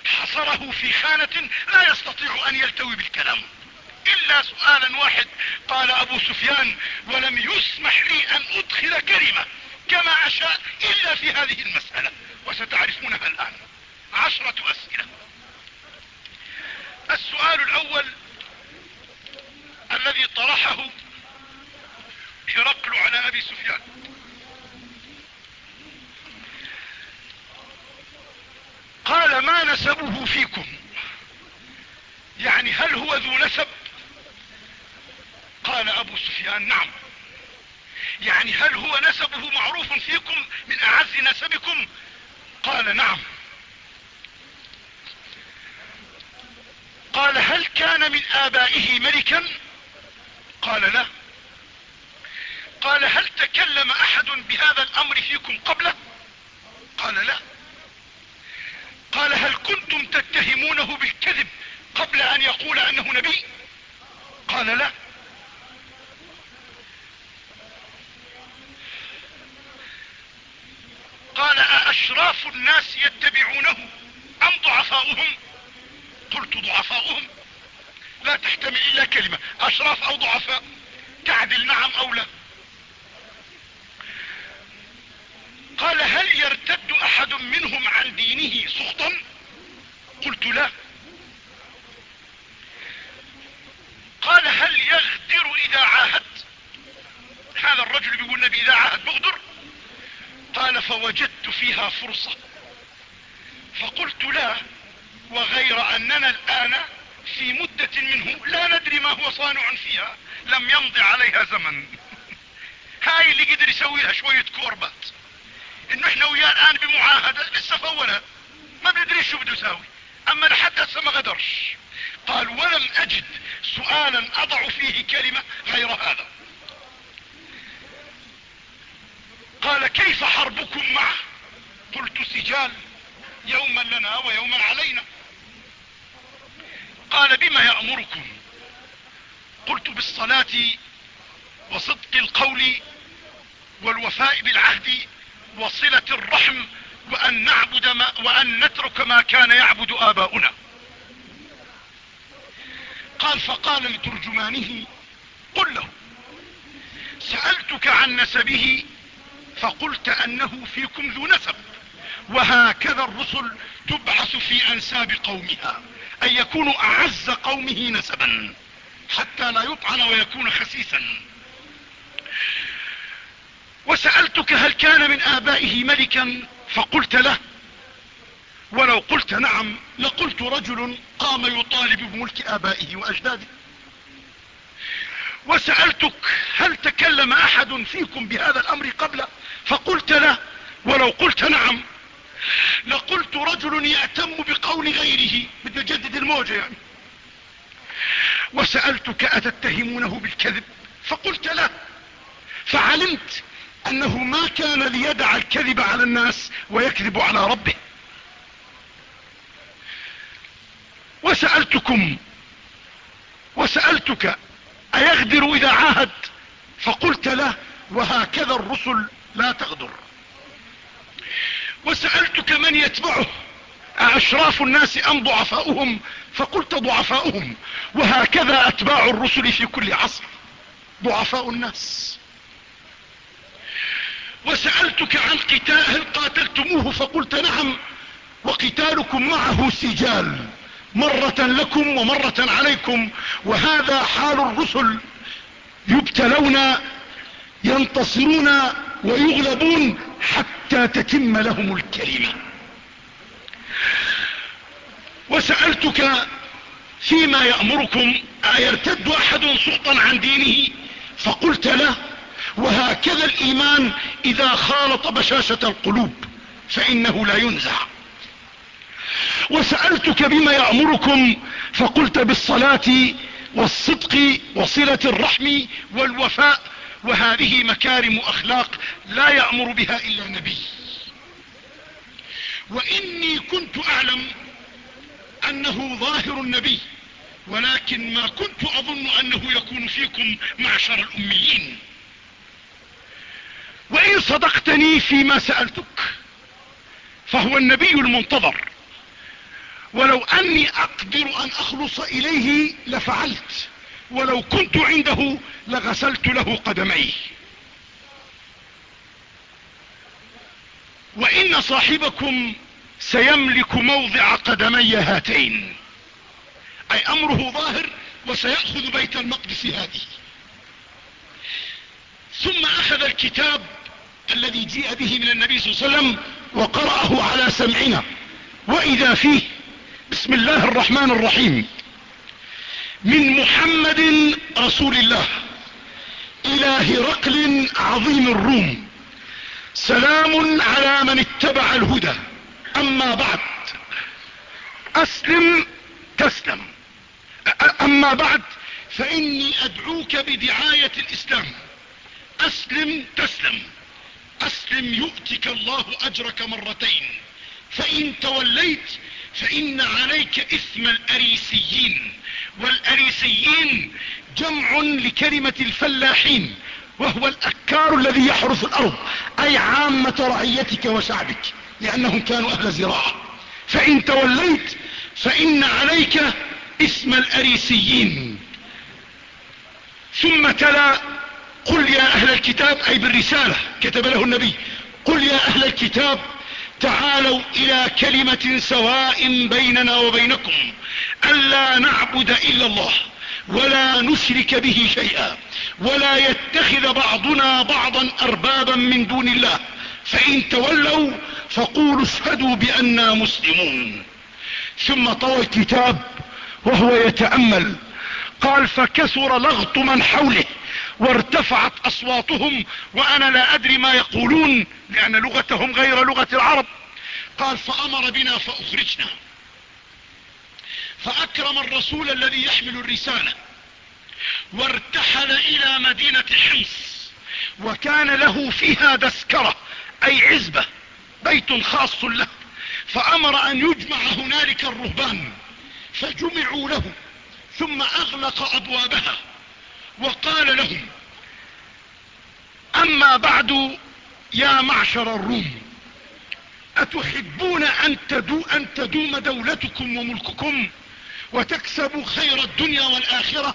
حصره في خانة لا يستطيع أن يلتوي بالكلام. إلا سؤالا واحد قال أبو سفيان ولم يسمح لي أن أدخل كلمة كما أشاء إلا في هذه المسألة وستعرفونها الآن. عشرة أسئلة. السؤال الأول الذي طرحه هرقل على أبي سفيان. قال ما نسبه فيكم؟ يعني هل هو ذو نسب؟ قال أبو سفيان نعم. يعني هل هو نسبه معروف فيكم من أعز نسبكم؟ قال نعم. قال هل كان من آبائه ملكا؟ قال لا. قال هل تكلم أحد بهذا الأمر فيكم قبله؟ قال لا. قال هل كنتم تتهمونه بالكذب قبل أن يقول أنه نبي؟ قال لا. قال أأشراف الناس يتبعونه أم ضعفاؤهم؟ قلت ضعفاؤهم. لا تحتمل إلا كلمة أشراف أو ضعفاء تعدل نعم أو لا قال هل يرتد أحد منهم عن دينه سخطا قلت لا قال هل يغدر إذا عاهد هذا الرجل بيقول نبي إذا عاهد بغدر قال فوجدت فيها فرصة. فقلت لا وغير أننا الآن في مدة منه لا ندري ما هو صانع فيها لم يمضي عليها زمن. هاي اللي قدر يسوي لها شوية كوربات. إنه إحنا وياه الآن بمعاهدة لسه فولها ما بندري شو بده يساوي. أما لحد هسه ما قدرش قال ولم أجد سؤالا أضع فيه كلمة غير هذا. قال كيف حربكم معه؟ قلت سجال يوما لنا ويوما علينا. قال بما يأمركم؟ قلت بالصلاة وصدق القول والوفاء بالعهد وصلة الرحم وأن, نعبد ما وأن نترك ما كان يعبد آباؤنا. قال فقال لترجمانه قل له سألتك عن نسبه فقلت أنه فيكم ذو نسب. وهكذا الرسل تبعث في أنساب قومها أن يكونوا أعز قومه نسبا حتى لا يطعن ويكون خسيسا. وسألتك هل كان من آبائه ملكا؟ فقلت له. ولو قلت نعم لقلت رجل قام يطالب بملك آبائه وأجداده. وسألتك هل تكلم أحد فيكم بهذا الأمر قبل فقلت لا ولو قلت نعم لقلت رجل يأتم بقول غيره بدنا جدد الموجة يعني. وسألتك أتتهمونه بالكذب؟ فقلت لا. فعلمت أنه ما كان ليدع الكذب على الناس ويكذب على ربه. وسألتكم وسألتك أيغدر إذا عاهد؟ فقلت له وهكذا الرسل لا تغدر. وسألتك من يتبعه. أشراف الناس أم ضعفاؤهم؟ فقلت ضعفاؤهم. وهكذا أتباع الرسل في كل عصر. ضعفاء الناس. وسألتك عن قتال هل قاتلتموه؟ فقلت نعم. وقتالكم معه سجال. مرة لكم ومرة عليكم. وهذا حال الرسل. يبتلون ينتصرون ويغلبون حتى تتم لهم الكلمة. وسألتك فيما يأمركم أيرتد أحد سخطا عن دينه؟ فقلت له وهكذا الإيمان إذا خالط بشاشة القلوب فإنه لا ينزع. وسألتك بما يأمركم فقلت بالصلاة والصدق وصلة الرحم والوفاء وهذه مكارم أخلاق لا يأمر بها إلا النبي وإني كنت أعلم أنه ظاهر النبي ولكن ما كنت أظن أنه يكون فيكم معشر الأميين. وإن صدقتني فيما سألتك فهو النبي المنتظر. ولو أني أقدر أن أخلص إليه لفعلت. ولو كنت عنده لغسلت له قدميه. وإن صاحبكم سيملك موضع قدمي هاتين. أي أمره ظاهر وسيأخذ بيت المقدس هذه. ثم أخذ الكتاب الذي جيء به من النبي صلى الله عليه وسلم وقرأه على سمعنا. وإذا فيه بسم الله الرحمن الرحيم. من محمد رسول الله. إلى هرقل عظيم الروم. سلام على من اتبع الهدى. أما بعد أسلم تسلم. أما بعد فإني أدعوك بدعاية الإسلام. أسلم تسلم. أسلم يؤتك الله أجرك مرتين. فإن توليت فإن عليك إثم الأريسيين. والأريسيين جمع لكلمة الفلاحين وهو الأكار الذي يحرث الأرض أي عامة رعيتك وشعبك لأنهم كانوا أهل زراعة. فإن توليت فإن عليك اسم الأريسيين. ثم تلا قل يا أهل الكتاب أي بالرسالة كتب له النبي قل يا أهل الكتاب تعالوا إلى كلمة سواء بيننا وبينكم. ألا نعبد إلا الله ولا نشرك به شيئا ولا يتخذ بعضنا بعضا أربابا من دون الله. فإن تولوا فقولوا اشهدوا بانا مسلمون. ثم طوى الكتاب وهو يتأمل. قال فكثر لغط من حوله. وارتفعت أصواتهم وأنا لا أدري ما يقولون لأن لغتهم غير لغة العرب. قال فأمر بنا فأخرجنا. فأكرم الرسول الذي يحمل الرسالة وارتحل إلى مدينة حمص وكان له فيها دسكرة أي عزبة بيت خاص له. فأمر أن يجمع هنالك الرهبان فجمعوا له ثم أغلق أبوابها. وقال لهم أما بعد يا معشر الروم أتحبون أن, تدو أن تدوم دولتكم وملككم وتكسبوا خير الدنيا والآخرة؟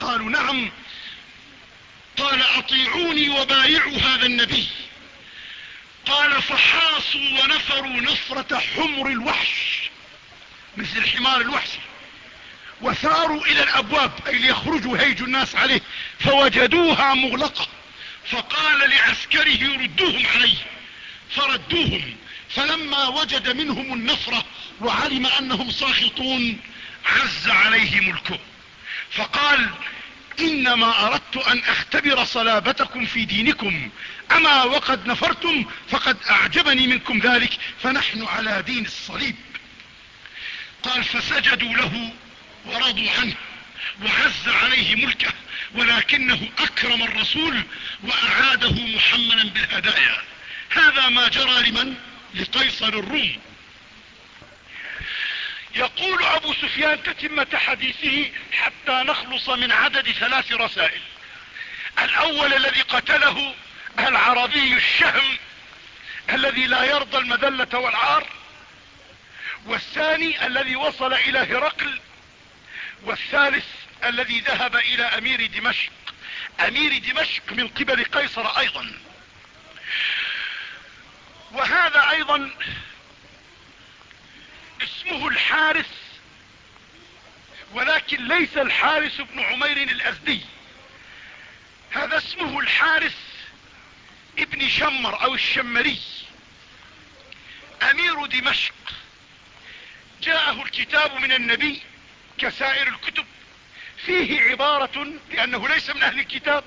قالوا نعم. قال أطيعوني وبايعوا هذا النبي. قال فحاصوا ونفروا نفرة حمر الوحش مثل الحمار الوحشي وثاروا إلى الأبواب أي ليخرجوا هيجوا الناس عليه فوجدوها مغلقة. فقال لعسكره ردوهم عليه فردوهم. فلما وجد منهم النفرة وعلم أنهم ساخطون عز عليه ملكه فقال إنما أردت أن أختبر صلابتكم في دينكم. أما وقد نفرتم فقد أعجبني منكم ذلك فنحن على دين الصليب. قال فسجدوا له ورضوا عنه وعز عليه ملكه ولكنه اكرم الرسول واعاده محملا بالهدايا. هذا ما جرى لمن؟ لقيصر الروم. يقول ابو سفيان تتمة حديثه حتى نخلص من عدد ثلاث رسائل. الأول الذي قتله العربي الشهم الذي لا يرضى المذلة والعار والثاني الذي وصل إلى هرقل والثالث الذي ذهب إلى أمير دمشق. أمير دمشق من قبل قيصر أيضا. وهذا أيضا اسمه الحارث ولكن ليس الحارث بن عمير الأزدي. هذا اسمه الحارث ابن شمر أو الشمري. أمير دمشق. جاءه الكتاب من النبي كسائر الكتب. فيه عبارة لأنه ليس من أهل الكتاب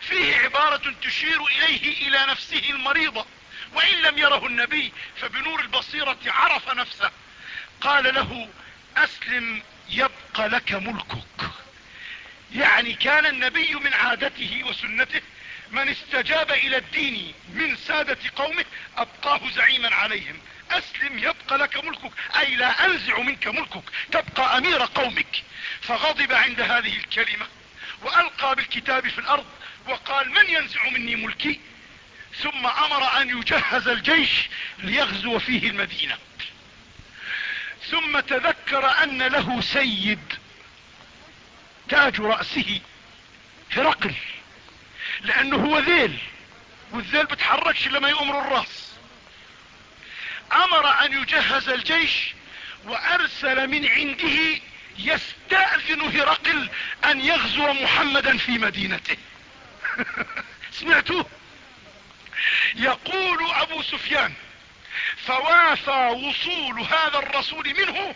فيه عبارة تشير إليه إلى نفسه المريضة وإن لم يره النبي فبنور البصيرة عرف نفسه. قال له أسلم يبقى لك ملكك. يعني كان النبي من عادته وسنته من استجاب إلى الدين من سادة قومه أبقاه زعيما عليهم. أسلم يبقى لك ملكك أي لا أنزع منك ملكك تبقى أمير قومك. فغضب عند هذه الكلمة وألقى بالكتاب في الأرض وقال من ينزع مني ملكي؟ ثم أمر أن يجهز الجيش ليغزو فيه المدينة. ثم تذكر أن له سيد تاج رأسه هرقل لأنه هو ذيل والذيل بتحركش لما يؤمر الرأس. أمر أن يجهز الجيش وأرسل من عنده يستأذن هرقل أن يغزو محمدا في مدينته. سمعتوه؟ يقول أبو سفيان فوافى وصول هذا الرسول منه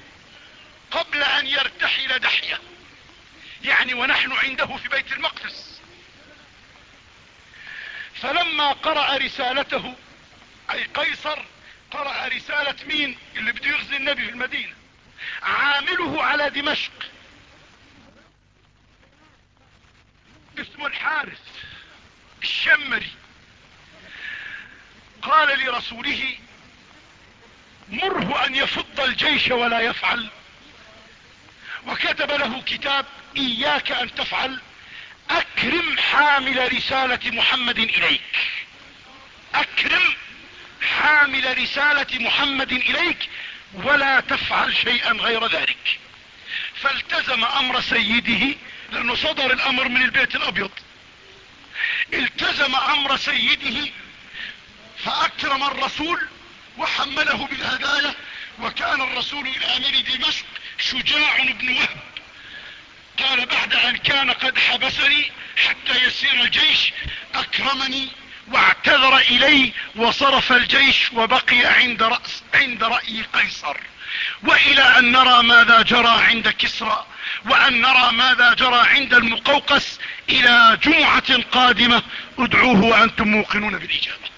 قبل أن يرتحل دحية. يعني ونحن عنده في بيت المقدس. فلما قرأ رسالته أي قيصر قرأ رسالة مين اللي بده يغزي النبي في المدينة؟ عامله على دمشق. اسمه الحارث الشمري. قال لرسوله مره أن يفض الجيش ولا يفعل. وكتب له كتاب إياك أن تفعل أكرم حامل رسالة محمد إليك. أكرم حامل رسالة محمد إليك ولا تفعل شيئا غير ذلك. فالتزم أمر سيده لأنه صدر الأمر من البيت الأبيض. التزم أمر سيده فأكرم الرسول وحمله بالهدايا وكان الرسول إلى أمير دمشق شجاع بن وهب. قال بعد أن كان قد حبسني حتى يسير الجيش أكرمني واعتذر الي وصرف الجيش وبقي عند رأس عند رأي قيصر. وإلى أن نرى ماذا جرى عند كسرى وأن نرى ماذا جرى عند المقوقس إلى جمعة قادمة. ادعوه وأنتم موقنون بالإجابة.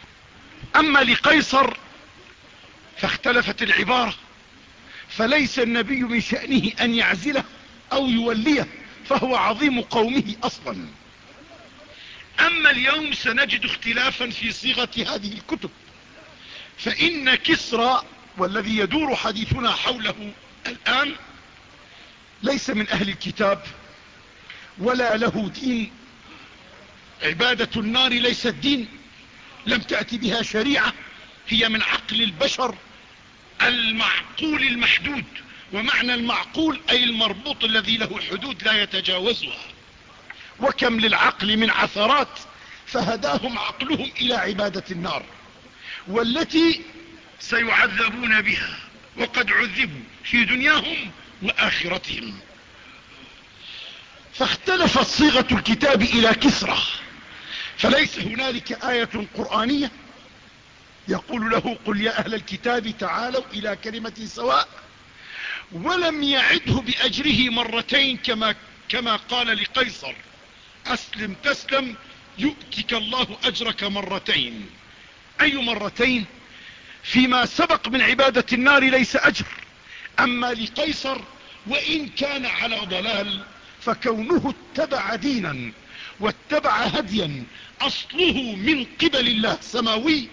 أما لقيصر فاختلفت العبارة. فليس النبي من شأنه أن يعزله أو يوليه فهو عظيم قومه أصلا. أما اليوم سنجد اختلافا في صيغة هذه الكتب. فإن كسرى والذي يدور حديثنا حوله الآن ليس من أهل الكتاب ولا له دين. عبادة النار ليست دين لم تأتي بها شريعة هي من عقل البشر المعقول المحدود. ومعنى المعقول أي المربوط الذي له حدود لا يتجاوزها. وكم للعقل من عثرات فهداهم عقلهم إلى عبادة النار والتي سيعذبون بها وقد عذبوا في دنياهم وآخرتهم. فاختلفت صيغة الكتاب إلى كسرة فليس هنالك آية قرآنية يقول له قل يا أهل الكتاب تعالوا إلى كلمة سواء ولم يعده بأجره مرتين كما, كما قال لقيصر. أسلم تسلم يؤتك الله أجرك مرتين. أي مرتين؟ فيما سبق من عبادة النار ليس أجر. أما لقيصر وإن كان على ضلال فكونه اتبع دينا واتبع هديا أصله من قبل الله سماوي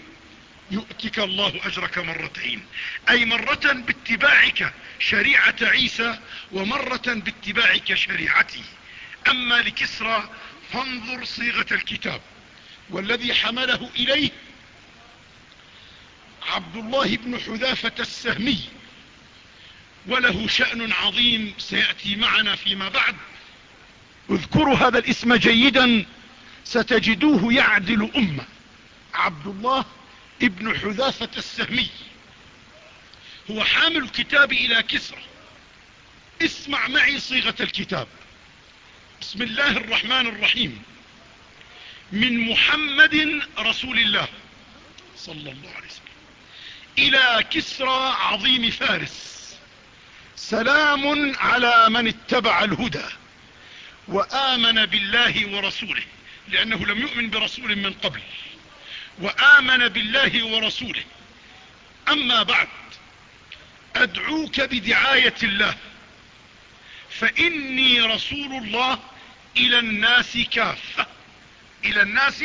يؤتك الله أجرك مرتين. أي مرة باتباعك شريعة عيسى ومرة باتباعك شريعته. أما لكسرى فانظر صيغة الكتاب والذي حمله إليه عبد الله بن حذافة السهمي وله شأن عظيم سيأتي معنا فيما بعد. اذكروا هذا الاسم جيدا ستجدوه يعدل أمة. عبد الله ابن حذافة السهمي هو حامل الكتاب إلى كسرى. اسمع معي صيغة الكتاب. بسم الله الرحمن الرحيم. من محمد رسول الله صلى الله عليه وسلم. إلى كسرى عظيم فارس. سلام على من اتبع الهدى وآمن بالله ورسوله لأنه لم يؤمن برسول من قبل. وآمن بالله ورسوله. أما بعد أدعوك بدعاية الله. فإني رسول الله إلى الناس كافة. إلى الناس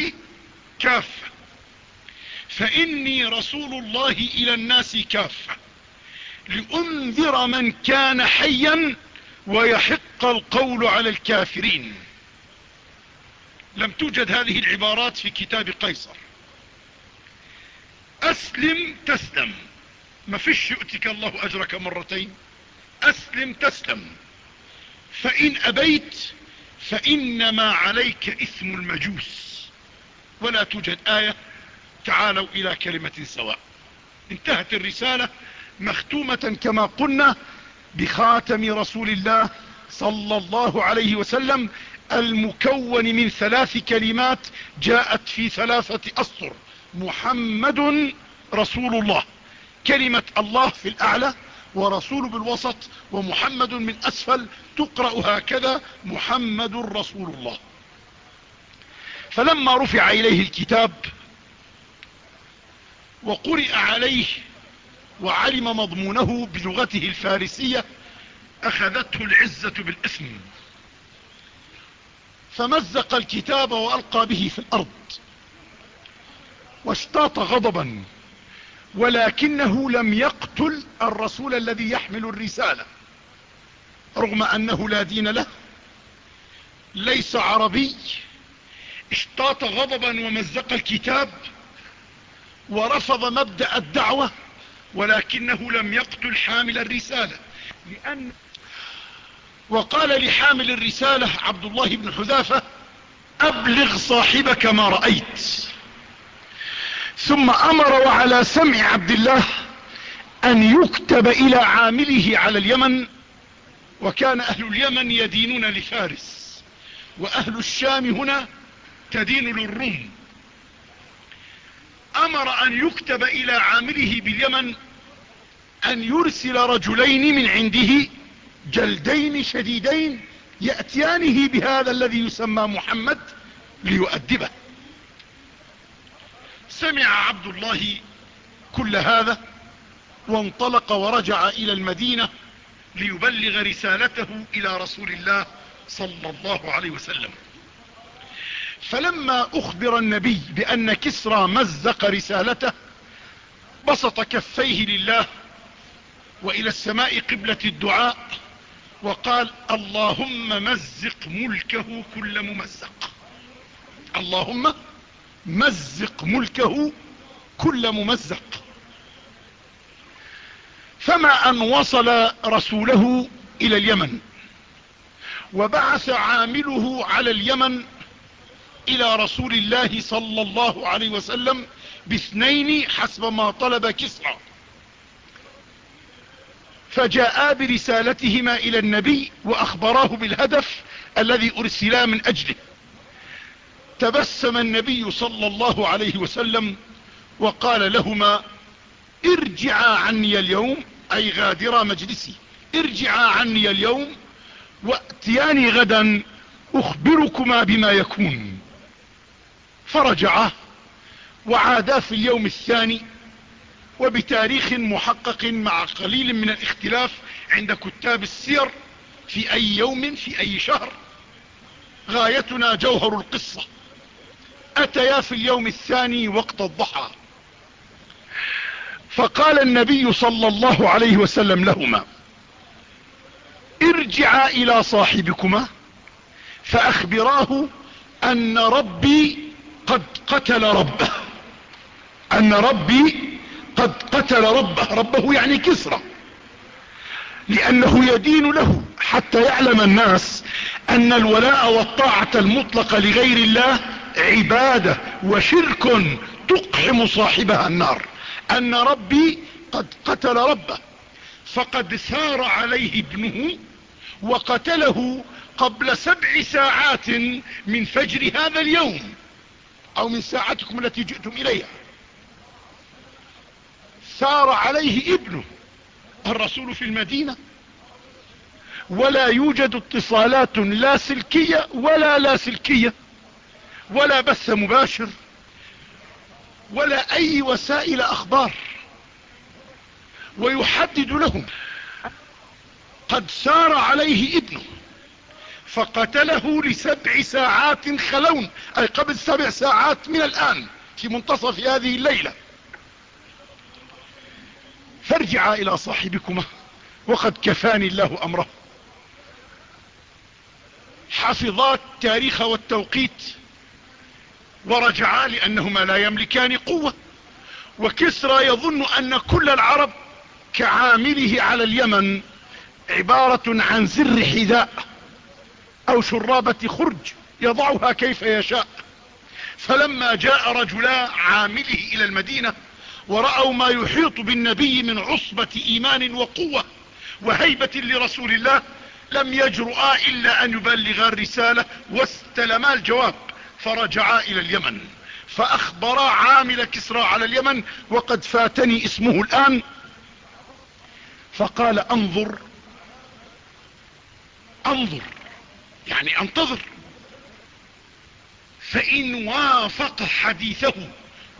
كافة. فإني رسول الله إلى الناس كافة. لأنذر من كان حيا ويحق القول على الكافرين. لم توجد هذه العبارات في كتاب قيصر. أسلم تسلم. ما فيش يؤتك الله أجرك مرتين. أسلم تسلم. فإن أبيت فإنما عليك إثم المجوس. ولا توجد آية تعالوا إلى كلمة سواء. انتهت الرسالة مختومة كما قلنا بخاتم رسول الله صلى الله عليه وسلم المكون من ثلاث كلمات جاءت في ثلاثة أسطر. محمد رسول الله. كلمة الله في الأعلى ورسول بالوسط ومحمد من أسفل تقرأ هكذا محمد رسول الله. فلما رفع إليه الكتاب وقرئ عليه وعلم مضمونه بلغته الفارسية أخذته العزة بالاسم فمزق الكتاب وألقى به في الأرض واشتاط غضبا. ولكنه لم يقتل الرسول الذي يحمل الرسالة رغم أنه لا دين له ليس عربي اشتاط غضبا ومزق الكتاب ورفض مبدأ الدعوة ولكنه لم يقتل حامل الرسالة. لأن وقال لحامل الرسالة عبد الله بن حذافة أبلغ صاحبك ما رأيت. ثم أمر وعلى سمع عبد الله أن يكتب إلى عامله على اليمن وكان أهل اليمن يدينون لفارس وأهل الشام هنا تدين للروم. أمر أن يكتب إلى عامله باليمن أن يرسل رجلين من عنده جلدين شديدين يأتيانه بهذا الذي يسمى محمد ليؤدبه. سمع عبد الله كل هذا وانطلق ورجع إلى المدينة ليبلغ رسالته إلى رسول الله صلى الله عليه وسلم. فلما أخبر النبي بأن كسرى مزق رسالته بسط كفيه لله وإلى السماء قبلة الدعاء وقال اللهم مزق ملكه كل ممزق. اللهم مزق ملكه كل ممزق. فما أن وصل رسوله إلى اليمن وبعث عامله على اليمن إلى رسول الله صلى الله عليه وسلم باثنين حسب ما طلب كسرى. فجاءا برسالتهما إلى النبي وأخبراه بالهدف الذي أرسلا من أجله. تبسم النبي صلى الله عليه وسلم وقال لهما ارجعا عني اليوم أي غادرا مجلسي ارجعا عني اليوم وأتياني غدا أخبركما بما يكون. فرجعا وعادا في اليوم الثاني وبتاريخ محقق مع قليل من الاختلاف عند كتاب السير في أي يوم في أي شهر غايتنا جوهر القصة. أتيا في اليوم الثاني وقت الضحى. فقال النبي صلى الله عليه وسلم لهما ارجعا إلى صاحبكما فأخبراه أن ربي قد قتل ربه. أن ربي قد قتل ربه. ربه يعني كسرى. لأنه يدين له حتى يعلم الناس أن الولاء والطاعة المطلقة لغير الله عبادة وشرك تقحم صاحبها النار. أن ربي قد قتل ربه فقد ثار عليه ابنه وقتله قبل سبع ساعات من فجر هذا اليوم أو من ساعتكم التي جئتم إليها. ثار عليه ابنه الرسول في المدينة. ولا يوجد اتصالات لا سلكية ولا لا سلكية. ولا بث مباشر ولا أي وسائل أخبار ويحدد لهم قد سار عليه ابنه فقتله لسبع ساعات خلون أي قبل سبع ساعات من الآن في منتصف هذه الليلة. فارجعا إلى صاحبكما وقد كفاني الله أمره. حفظا التاريخ والتوقيت ورجعا لأنهما لا يملكان قوة. وكسرى يظن أن كل العرب كعامله على اليمن عبارة عن زر حذاء أو شرابة خرج يضعها كيف يشاء. فلما جاء رجلا عامله إلى المدينة ورأوا ما يحيط بالنبي من عصبة إيمان وقوة وهيبة لرسول الله لم يجرؤا إلا أن يبلغا الرسالة واستلما الجواب. فرجعا إلى اليمن فاخبرا عامل كسرى على اليمن وقد فاتني اسمه الآن. فقال انظر انظر يعني انتظر. فإن وافق حديثه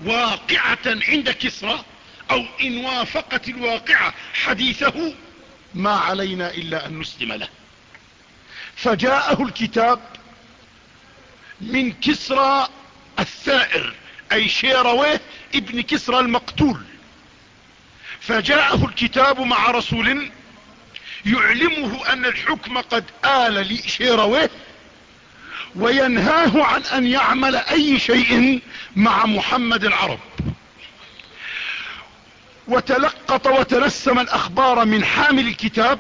واقعة عند كسرى أو إن وافقت الواقعة حديثه ما علينا إلا أن نسلم له. فجاءه الكتاب من كسرى الثائر أي شيرويه ابن كسرى المقتول. فجاءه الكتاب مع رسول يعلمه أن الحكم قد آل لشيرويه وينهاه عن أن يعمل أي شيء مع محمد العرب. وتلقط وتنسم الأخبار من حامل الكتاب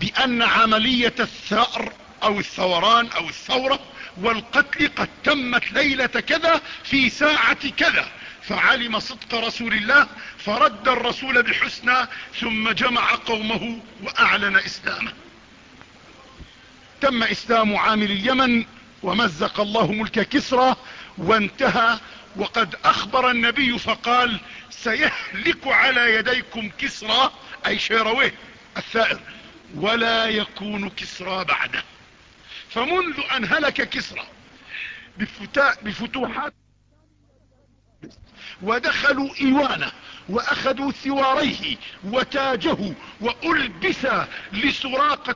بأن عملية الثأر أو الثوران أو الثورة والقتل قد تمت ليلة كذا في ساعة كذا. فعلم صدق رسول الله فرد الرسول بحسنى ثم جمع قومه وأعلن إسلامه. تم إسلام عامل اليمن ومزق الله ملك كسرى وانتهى. وقد أخبر النبي فقال سيهلك على يديكم كسرى أي شيرويه الثائر. ولا يكون كسرى بعده. فمنذ أن هلك كسرى بفتوحات ودخلوا ايوانه وأخذوا ثواريه وتاجه وألبس لسراقة